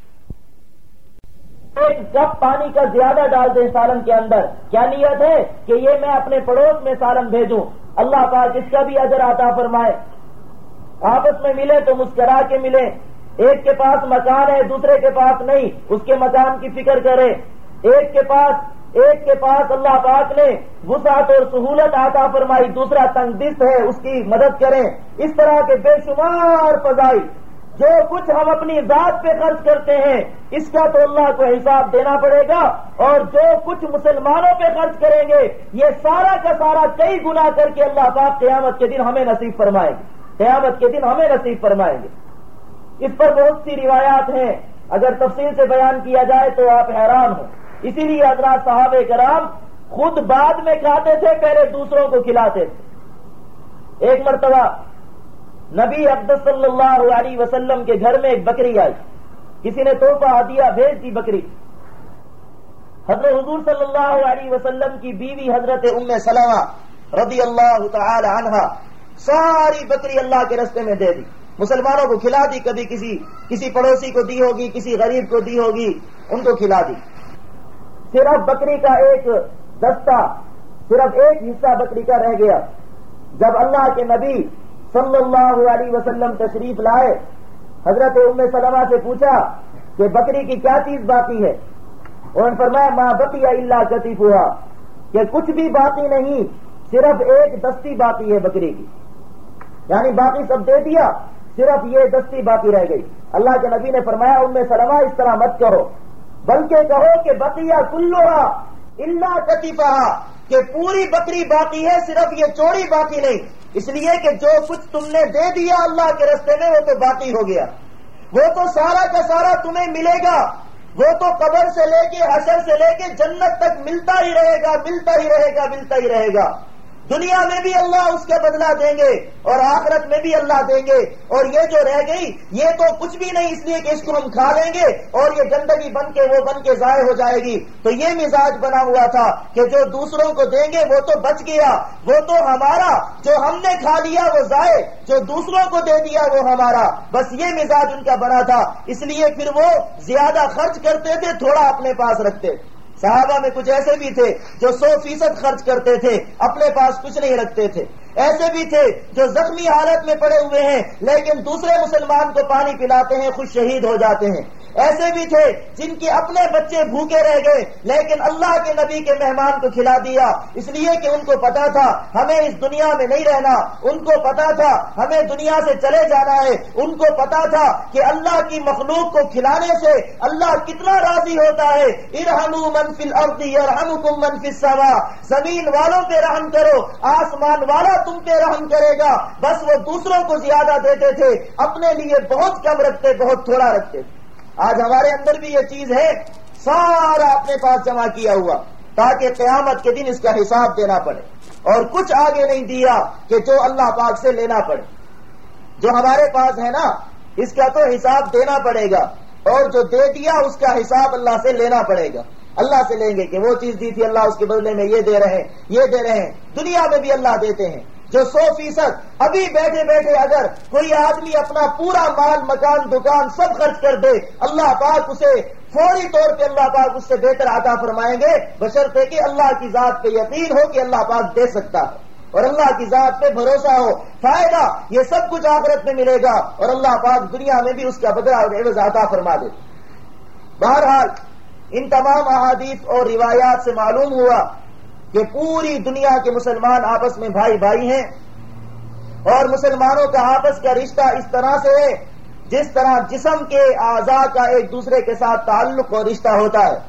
ایک کپ پانی کا زیادہ ڈال دیں سالن کے اندر، کیا نیت ہے کہ یہ میں اپنے پڑوس میں سالن بھیجوں؟ اللہ پاک اس کا بھی اجر آتا فرمائے۔ آپس میں ملے تو مسکرا کے ملے۔ ایک کے پاس مکان ہے، دوسرے کے پاس نہیں۔ اس کے مکان کی فکر کرے۔ ایک کے پاس ایک کے پاس اللہ پاک نے وسعت اور سہولت آتا فرمائی، دوسرا تنگست ہے، اس کی مدد کریں۔ اس طرح کے بے شمار فضائی جو کچھ ہم اپنی ذات پہ خرچ کرتے ہیں، اس کا تو اللہ کو حساب دینا پڑے گا۔ اور جو کچھ مسلمانوں پہ خرچ کریں گے، یہ سارا کا سارا کئی گنا کر کے اللہ پاک قیامت کے دن ہمیں نصیب فرمائیں گے قیامت کے دن ہمیں نصیب فرمائیں گے اس پر بہت سی روایات ہیں۔ اگر تفصیل سے بیان کیا جائے تو آپ حیران ہوں۔ اسی لیے حضرات صاحب کرام خود بعد میں کھاتے تھے، پہلے دوسروں کو کھلاتے تھے۔ ایک مرتبہ نبی عبد صلی اللہ علیہ وسلم کے گھر میں ایک بکری آئی۔ کسی نے توحفہ دیا بھیج دی بکری۔ حضرت حضور صلی اللہ علیہ وسلم کی بیوی حضرت ام سلامہ رضی اللہ تعالی عنہ ساری بکری اللہ کے رستے میں دے دی۔ مسلمانوں کو کھلا دی، کبھی کسی کسی پڑوسی کو دی ہوگی، کسی غریب کو دی ہوگی، ان کو کھلا دی۔ صرف بکری کا ایک دستہ، صرف ایک حصہ بکری کا رہ گیا۔ جب اللہ کے نبی صلی اللہ علیہ وسلم تشریف لائے، حضرت ام سلمہ سے پوچھا کہ بکری کی کیا چیز باقی ہے؟ اور فرمایا ماں بقی اللہ کتیف ہوا کہ کچھ بھی باقی نہیں، صرف ایک دستی باقی ہے بکری کی۔ یعنی باقی سب دے دیا، صرف یہ دستی باقی رہ گئی۔ اللہ کے نبی نے فرمایا ان میں سلما اس طرح مت کرو۔ بلکہ کہو کہ بقیہ کلوہا اللہ کتیفہ کہ پوری بکری باقی ہے، صرف یہ چوڑی باقی نہیں۔ اس لیے کہ جو کچھ تم نے دے دیا اللہ کے رستے میں، وہ تو باقی ہو گیا۔ وہ تو سارا کا سارا تمہیں ملے گا۔ وہ تو قبر سے لے کے حشر سے لے کے جنت تک ملتا ہی رہے گا، ملتا ہی رہے گا، ملتا ہی رہے گا۔ دنیا میں بھی اللہ اس کے بدلہ دیں گے اور آخرت میں بھی اللہ دیں گے اور یہ جو رہ گئی، یہ تو کچھ بھی نہیں، اس لیے کہ اس کو ہم کھا لیں گے اور یہ گندگی بن کے وہ بن کے ضائع ہو جائے گی۔ تو یہ مزاج بنا ہوا تھا کہ جو دوسروں کو دیں گے، وہ تو بچ گیا۔ وہ تو ہمارا، جو ہم نے کھا لیا، وہ ضائع۔ جو دوسروں کو دے دیا، وہ ہمارا۔ بس یہ مزاج ان کا بنا تھا۔ اس لیے پھر وہ زیادہ خرچ کرتے تھے، تھوڑا اپنے پاس رکھتے۔ صحابہ میں کچھ ایسے بھی تھے جو سو فیصد خرچ کرتے تھے، اپنے پاس کچھ نہیں رکھتے تھے۔ ایسے بھی تھے جو زخمی حالت میں پڑے ہوئے ہیں، لیکن دوسرے مسلمان کو پانی پلاتے ہیں، خوش شہید ہو جاتے ہیں۔ ایسے بھی تھے جن کے اپنے بچے بھوکے رہ گئے، لیکن اللہ کے نبی کے مہمان کو کھلا دیا۔ اس لیے کہ ان کو پتا تھا، ہمیں اس دنیا میں نہیں رہنا۔ ان کو پتا تھا، ہمیں دنیا سے چلے جانا ہے۔ ان کو پتا تھا کہ اللہ کی مخلوق کو کھلانے سے اللہ کتنا راضی ہوتا ہے۔ ارحم منفی ابدی ارحم منفی سوا زمین والوں پہ رحم کرو، آسمان والا تم پہ رحم کرے گا۔ بس وہ دوسروں کو زیادہ دیتے تھے۔ اپنے لیے بہت کم رکھتے، بہت تھوڑا رکھتے۔ آج ہمارے اندر بھی یہ چیز ہے۔ سارا اپنے پاس جمع کیا ہوا۔ تاکہ قیامت کے دن اس کا حساب دینا پڑے۔ اور کچھ آگے نہیں دیا کہ جو اللہ پاک سے لینا پڑے۔ جو ہمارے پاس ہے نا، اس کا تو حساب دینا پڑے گا۔ اور جو دے دیا، اس کا حساب اللہ سے لینا پڑے گا۔ اللہ سے لیں گے کہ وہ چیز دی تھی اللہ اس کے بدلے میں یہ دے رہے ہیں، یہ دے رہے ہیں۔ دنیا میں بھی اللہ دیتے ہیں۔ جو سو فیصد ابھی بیٹھے بیٹھے اگر کوئی آدمی اپنا پورا مال، مکان، دکان سب خرچ کر دے، اللہ پاک اسے فوری طور پہ اللہ پاک اس سے بہتر عطا فرمائیں گے۔ بشرطے کہ اللہ کی ذات پہ یقین ہو کہ اللہ پاک دے سکتا ہے۔ اور اللہ کی ذات پہ بھروسہ ہو، فائدہ، یہ سب کچھ آخرت میں ملے گا۔ اور اللہ پاک دنیا میں بھی اس کا بدلا اور عطا فرما دے۔ بہرحال ان تمام احادیث اور روایات سے معلوم ہوا کہ پوری دنیا کے مسلمان آپس میں بھائی بھائی ہیں اور مسلمانوں کا آپس کا رشتہ اس طرح سے ہے، جس طرح جسم کے اعضاء کا ایک دوسرے کے ساتھ تعلق اور رشتہ ہوتا ہے۔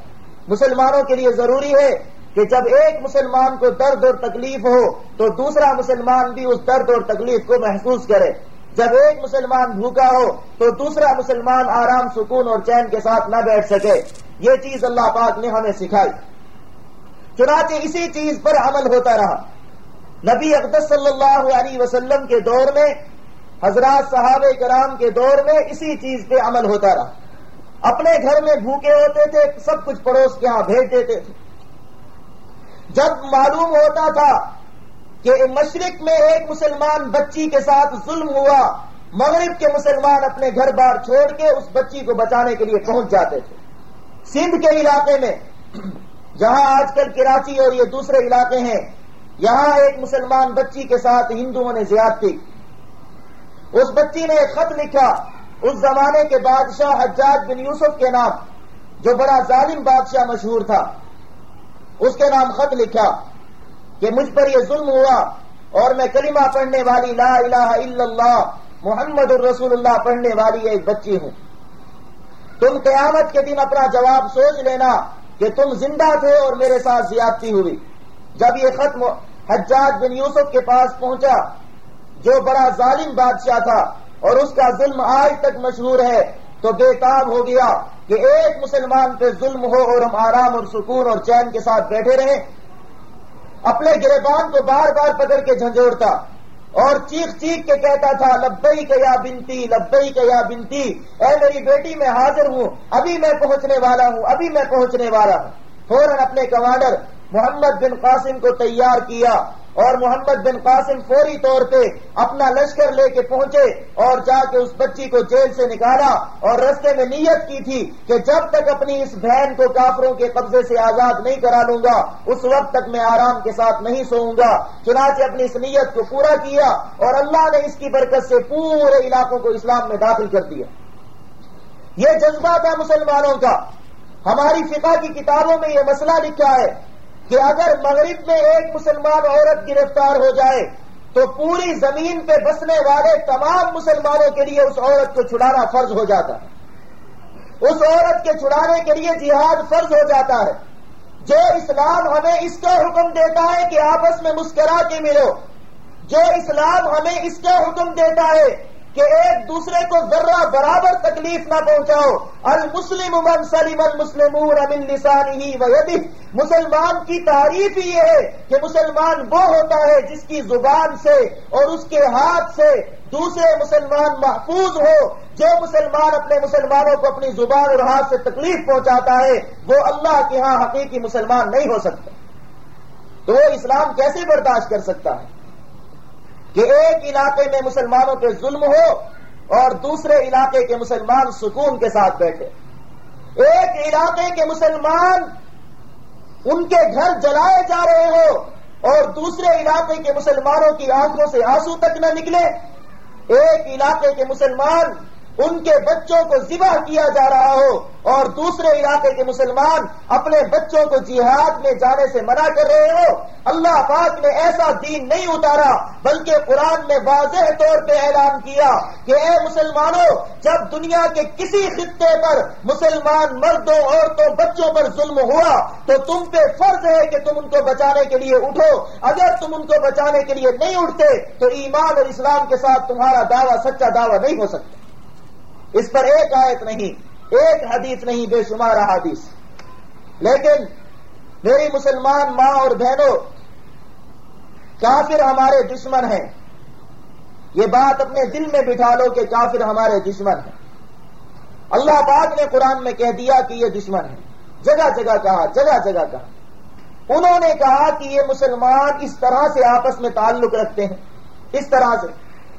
مسلمانوں کے لیے ضروری ہے کہ جب ایک مسلمان کو درد اور تکلیف ہو، تو دوسرا مسلمان بھی اس درد اور تکلیف کو محسوس کرے۔ جب ایک مسلمان بھوکا ہو، تو دوسرا مسلمان آرام، سکون اور چین کے ساتھ نہ بیٹھ سکے۔ یہ چیز اللہ پاک نے ہمیں سکھائی۔ چنانچہ اسی چیز پر عمل ہوتا رہا۔ نبی اقدس صلی اللہ علیہ وسلم کے دور میں، حضرات صحابہ کرام کے دور میں اسی چیز پہ عمل ہوتا رہا۔ اپنے گھر میں بھوکے ہوتے تھے، سب کچھ پڑوس کے ہاں بھیج دیتے تھے۔ جب معلوم ہوتا تھا کہ مشرق میں ایک مسلمان بچی کے ساتھ ظلم ہوا، مغرب کے مسلمان اپنے گھر بار چھوڑ کے اس بچی کو بچانے کے لیے پہنچ جاتے تھے۔ سندھ کے علاقے میں، جہاں آج کل کراچی اور یہ دوسرے علاقے ہیں، یہاں ایک مسلمان بچی کے ساتھ ہندوؤں نے زیادتی اس بچی نے ایک خط لکھا، اس زمانے کے بادشاہ حجاج بن یوسف کے نام، جو بڑا ظالم بادشاہ مشہور تھا۔ اس کے نام خط لکھا، کہ مجھ پر یہ ظلم ہوا اور میں کلمہ پڑھنے والی لا الہ الا اللہ، محمد الرسول اللہ پڑھنے والی ایک بچی ہوں۔ تم قیامت کے دن اپنا جواب سوچ لینا کہ تم زندہ تھے اور میرے ساتھ زیادتی ہوئی۔ جب یہ ختم حجاج بن یوسف کے پاس پہنچا، جو بڑا ظالم بادشاہ تھا اور اس کا ظلم آج تک مشہور ہے، تو بے تاب ہو گیا کہ ایک مسلمان پہ ظلم ہو اور ہم آرام اور سکون اور چین کے ساتھ بیٹھے رہیں اپنے گربان کو بار بار پکڑ کے جھنجھوڑتا۔ اور چیخ چیخ کے کہتا تھا لبئی کا یا بنتی لبئی کا یا بنتی، اے میری بیٹی میں حاضر ہوں، ابھی میں پہنچنے والا ہوں، ابھی میں پہنچنے والا ہوں۔ فوراً اپنے کمانڈر محمد بن قاسم کو تیار کیا اور محمد بن قاسم فوری طور پہ اپنا لشکر لے کے پہنچے اور جا کے اس بچی کو جیل سے نکالا اور رستے میں نیت کی تھی کہ جب تک اپنی اس بہن کو کافروں کے قبضے سے آزاد نہیں کرا لوں گا، اس وقت تک میں آرام کے ساتھ نہیں سوؤں گا۔ چنانچہ اپنی اس نیت کو پورا کیا اور اللہ نے اس کی برکت سے پورے علاقوں کو اسلام میں داخل کر دیا۔ یہ جذبہ تھا مسلمانوں کا۔ ہماری فقہ کی کتابوں میں یہ مسئلہ لکھا ہے کہ اگر مغرب میں ایک مسلمان عورت گرفتار ہو جائے، تو پوری زمین پہ بسنے والے تمام مسلمانوں کے لیے اس عورت کو چھڑانا فرض ہو جاتا ہے۔ اس عورت کے چھڑانے کے لیے جہاد فرض ہو جاتا ہے۔ جو اسلام ہمیں اس کا حکم دیتا ہے کہ آپس میں مسکرا کے ملو، جو اسلام ہمیں اس کا حکم دیتا ہے کہ ایک دوسرے کو ذرہ برابر تکلیف نہ پہنچاؤ۔ المسلم من سلیم المسلمون من لسانه ویدہ مسلمان کی تعریف ہی یہ ہے کہ مسلمان وہ ہوتا ہے جس کی زبان سے اور اس کے ہاتھ سے دوسرے مسلمان محفوظ ہو۔ جو مسلمان اپنے مسلمانوں کو اپنی زبان اور ہاتھ سے تکلیف پہنچاتا ہے، وہ اللہ کے ہاں حقیقی مسلمان نہیں ہو سکتا۔ تو وہ اسلام کیسے برداشت کر سکتا ہے؟ کہ ایک علاقے میں مسلمانوں پہ ظلم ہو اور دوسرے علاقے کے مسلمان سکون کے ساتھ بیٹھے۔ ایک علاقے کے مسلمان ان کے گھر جلائے جا رہے ہو اور دوسرے علاقے کے مسلمانوں کی آنکھوں سے آنسو تک نہ نکلے۔ ایک علاقے کے مسلمان ان کے بچوں کو ذبح کیا جا رہا ہو اور دوسرے علاقے کے مسلمان اپنے بچوں کو جہاد میں جانے سے منع کر رہے ہو۔ اللہ پاک نے ایسا دین نہیں اتارا، بلکہ قرآن نے واضح طور پہ اعلان کیا کہ اے مسلمانوں، جب دنیا کے کسی خطے پر مسلمان مردوں، عورتوں، بچوں پر ظلم ہوا، تو تم پہ فرض ہے کہ تم ان کو بچانے کے لیے اٹھو۔ اگر تم ان کو بچانے کے لیے نہیں اٹھتے، تو ایمان اور اسلام کے ساتھ تمہارا دعویٰ، سچا دعویٰ نہیں ہو سکتا۔ اس پر ایک آیت نہیں، ایک حدیث نہیں، بے شمار حدیث لیکن میری مسلمان ماں اور بہنوں، کافر ہمارے دشمن ہیں۔ یہ بات اپنے دل میں بٹھا لو کہ کافر ہمارے دشمن ہیں۔ اللہ پاک نے قرآن میں کہہ دیا کہ یہ دشمن ہے جگہ جگہ کہا، جگہ جگہ کہا۔ انہوں نے کہا کہ یہ مسلمان اس طرح سے آپس میں تعلق رکھتے ہیں۔ اس طرح سے۔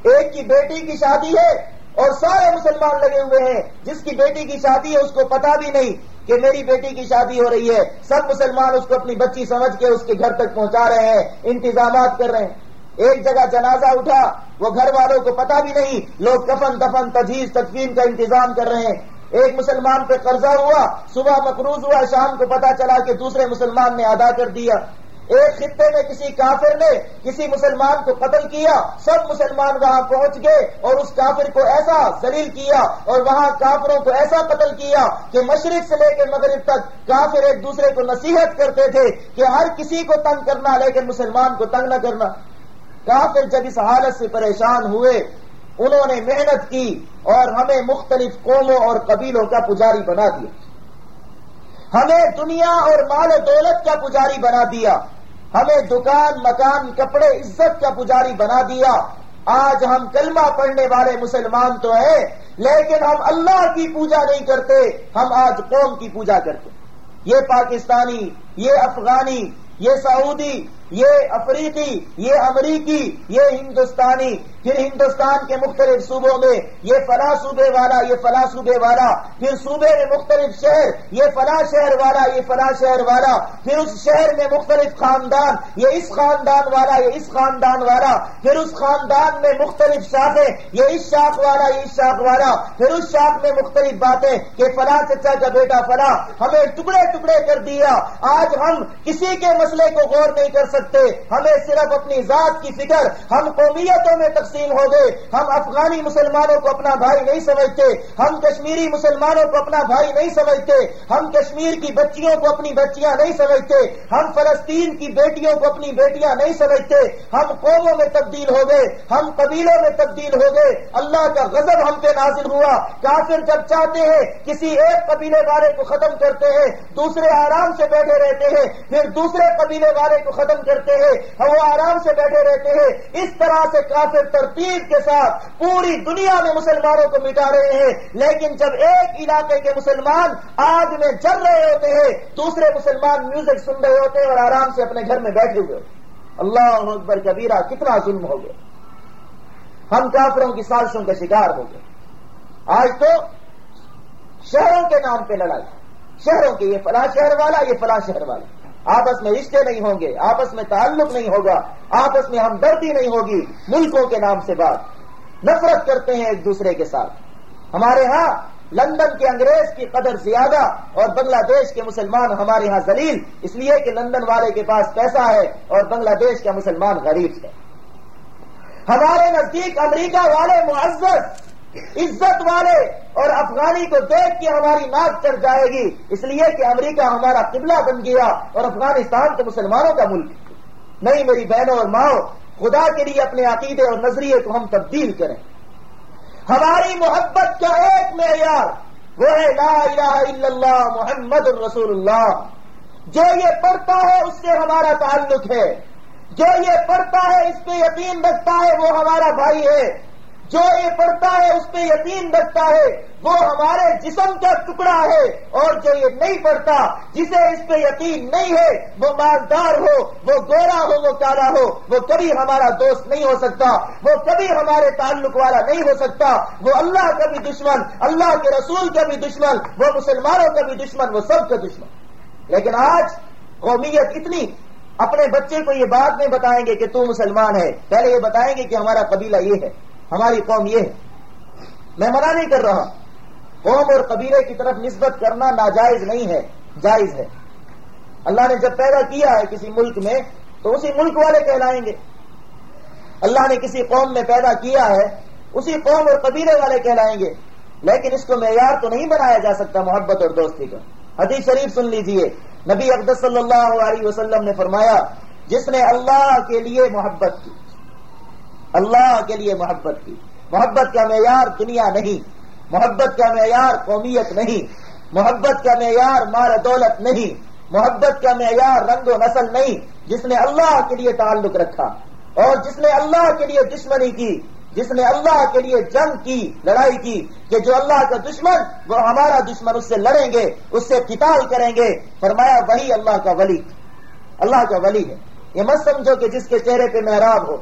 ایک کی بیٹی کی شادی ہے اور سارے مسلمان لگے ہوئے ہیں۔ جس کی بیٹی کی شادی ہے، اس کو پتا بھی نہیں کہ میری بیٹی کی شادی ہو رہی ہے۔ سب مسلمان اس کو اپنی بچی سمجھ کے اس کے گھر تک پہنچا رہے ہیں، انتظامات کر رہے ہیں۔ ایک جگہ جنازہ اٹھا، وہ گھر والوں کو پتا بھی نہیں۔ لوگ کفن دفن، تجہیز، تدفین کا انتظام کر رہے ہیں۔ ایک مسلمان پہ قرضہ ہوا، صبح مقروض ہوا، شام کو پتا چلا کہ دوسرے مسلمان نے ادا کر دیا۔ ایک خطے میں کسی کافر نے کسی مسلمان کو قتل کیا، سب مسلمان وہاں پہنچ گئے اور اس کافر کو ایسا ذلیل کیا اور وہاں کافروں کو ایسا قتل کیا کہ مشرق سے لے کے مغرب تک کافر ایک دوسرے کو نصیحت کرتے تھے کہ ہر کسی کو تنگ کرنا لیکن مسلمان کو تنگ نہ کرنا۔ کافر جب اس حالت سے پریشان ہوئے، انہوں نے محنت کی اور ہمیں مختلف قوموں اور قبیلوں کا پجاری بنا دیا۔ ہمیں دنیا اور مال و دولت کا پجاری بنا دیا۔ ہمیں دکان، مکان، کپڑے، عزت کا پجاری بنا دیا۔ آج ہم کلمہ پڑھنے والے مسلمان تو ہیں، لیکن ہم اللہ کی پوجا نہیں کرتے، ہم آج قوم کی پوجا کرتے۔ یہ پاکستانی، یہ افغانی، یہ سعودی یہ افریقی، یہ امریکی، یہ ہندوستانی، پھر ہندوستان کے مختلف صوبوں میں یہ فلاں صوبے والا، یہ فلاں صوبے والا، پھر صوبے میں مختلف شہر، یہ فلاں شہر والا، یہ فلاں شہر والا، پھر اس شہر میں مختلف خاندان، یہ اس خاندان والا، یہ اس خاندان والا، پھر اس خاندان میں مختلف شاخیں، یہ اس شاخ والا، یہ اس شاخ والا، پھر اس شاخ میں مختلف باتیں کہ فلاں چچا کا بیٹا فلاں ہمیں ٹکڑے ٹکڑے کر دیا، آج ہم کسی کے مسئلے کو غور نہیں کر سکتے ہمیں صرف اپنی ذات کی فکر، ہم قومیتوں میں تقسیم تقسیم ہو گئے، ہم افغانی مسلمانوں کو اپنا بھائی نہیں سمجھتے، ہم کشمیری مسلمانوں کو اپنا بھائی نہیں سمجھتے، ہم کشمیر کی بچیوں کو اپنی بچیاں نہیں سمجھتے، ہم فلسطین کی بیٹیوں کو اپنی بیٹیاں نہیں سمجھتے، ہم قوموں میں تبدیل ہو گئے، ہم قبیلوں میں تبدیل ہو گئے، اللہ کا غضب ہم پہ نازل ہوا، کافر جب چاہتے ہیں، کسی ایک قبیلے والے کو ختم کرتے ہیں، دوسرے آرام سے بیٹھے رہتے ہیں، پھر دوسرے قبیلے والے کو ختم کرتے ہیں وہ آرام سے بیٹھے رہتے ہیں۔ اس طرح سے کافر ترتیب کے ساتھ پوری دنیا میں مسلمانوں کو مٹا رہے ہیں۔ لیکن جب ایک علاقے کے مسلمان آگ میں جل رہے ہوتے ہیں، دوسرے مسلمان میوزک سن رہے ہوتے ہیں اور آرام سے اپنے گھر میں بیٹھے ہوئے اللہ اکبر، کبیرہ، کتنا ظلم ہو گیا۔ ہم کافروں کی سازشوں کا شکار ہو گئے۔ آج تو شہروں کے نام پہ لڑائی، شہروں کے یہ فلاں شہر والا، یہ فلاں شہر والا۔ آپس میں رشتے نہیں ہوں گے، آپس میں تعلق نہیں ہوگا، آپس میں ہمدردی نہیں ہوگی، ملکوں کے نام سے بات۔ نفرت کرتے ہیں ایک دوسرے کے ساتھ۔ ہمارے ہاں لندن کے انگریز کی قدر زیادہ اور بنگلہ دیش کے مسلمان ہمارے ہاں ذلیل، اس لیے کہ لندن والے کے پاس پیسہ ہے اور بنگلہ دیش کا مسلمان غریب ہے۔ ہمارے نزدیک امریکہ والے معزز عزت والے اور افغانی کو دیکھ کے ہماری ناک چڑھ جائے گی۔ اس لیے کہ امریکہ ہمارا قبلہ بن گیا اور افغانستان تو مسلمانوں کا ملک نہیں میری بہنوں اور ماں خدا کے لیے اپنے عقیدے اور نظریے کو ہم تبدیل کریں۔ ہماری محبت کا ایک معیار؟ وہ ہے لا الہ الا اللہ محمد الرسول اللہ۔ جو یہ پڑھتا ہے اس سے ہمارا تعلق ہے۔ جو یہ پڑھتا ہے اس پہ یقین رکھتا ہے وہ ہمارا بھائی ہے۔ جو یہ پڑھتا ہے، اس پہ یقین رکھتا ہے، وہ ہمارے جسم کا ٹکڑا ہے۔ اور جو یہ نہیں پڑھتا، جسے اس پہ یقین نہیں ہے، وہ مالدار ہو، وہ گورا ہو، وہ کالا ہو، وہ کبھی ہمارا دوست نہیں ہو سکتا، وہ کبھی ہمارے تعلق والا نہیں ہو سکتا۔ وہ اللہ کا بھی دشمن، اللہ کے رسول کا بھی دشمن، وہ مسلمانوں کا بھی دشمن، وہ سب کا دشمن۔ لیکن آج قومیت اتنی، اپنے بچے کو یہ بات نہیں بتائیں گے کہ تو مسلمان ہے۔ پہلے یہ بتائیں گے کہ ہمارا قبیلہ یہ ہے۔ ہماری قوم یہ ہے۔ میں منع نہیں کر رہا۔ قوم اور قبیلے کی طرف نسبت کرنا ناجائز نہیں ہے، جائز ہے۔ اللہ نے جب پیدا کیا ہے کسی ملک میں، تو اسی ملک والے کہلائیں گے۔ اللہ نے کسی قوم میں پیدا کیا ہے، اسی قوم اور قبیلے والے کہلائیں گے۔ لیکن اس کو معیار تو نہیں بنایا جا سکتا محبت اور دوستی کا۔ حدیث شریف سن لیجیے۔ نبی اقدس صلی اللہ علیہ وسلم نے فرمایا، جس نے اللہ کے لیے محبت کی اللہ کے لیے محبت کی۔ محبت کا معیار دنیا نہیں۔ محبت کا معیار قومیت نہیں۔ محبت کا معیار مال دولت نہیں۔ محبت کا معیار رنگ و نسل نہیں۔ جس نے اللہ کے لیے تعلق رکھا اور جس نے اللہ کے لیے دشمنی کی، جس نے اللہ کے لیے جنگ کی، لڑائی کی کہ جو اللہ کا دشمن، وہ ہمارا دشمن اس سے لڑیں گے، اس سے قتال کریں گے۔ فرمایا، وہی اللہ کا ولی۔ اللہ کا ولی ہے۔ یہ مت سمجھو کہ جس کے چہرے پہ محراب ہو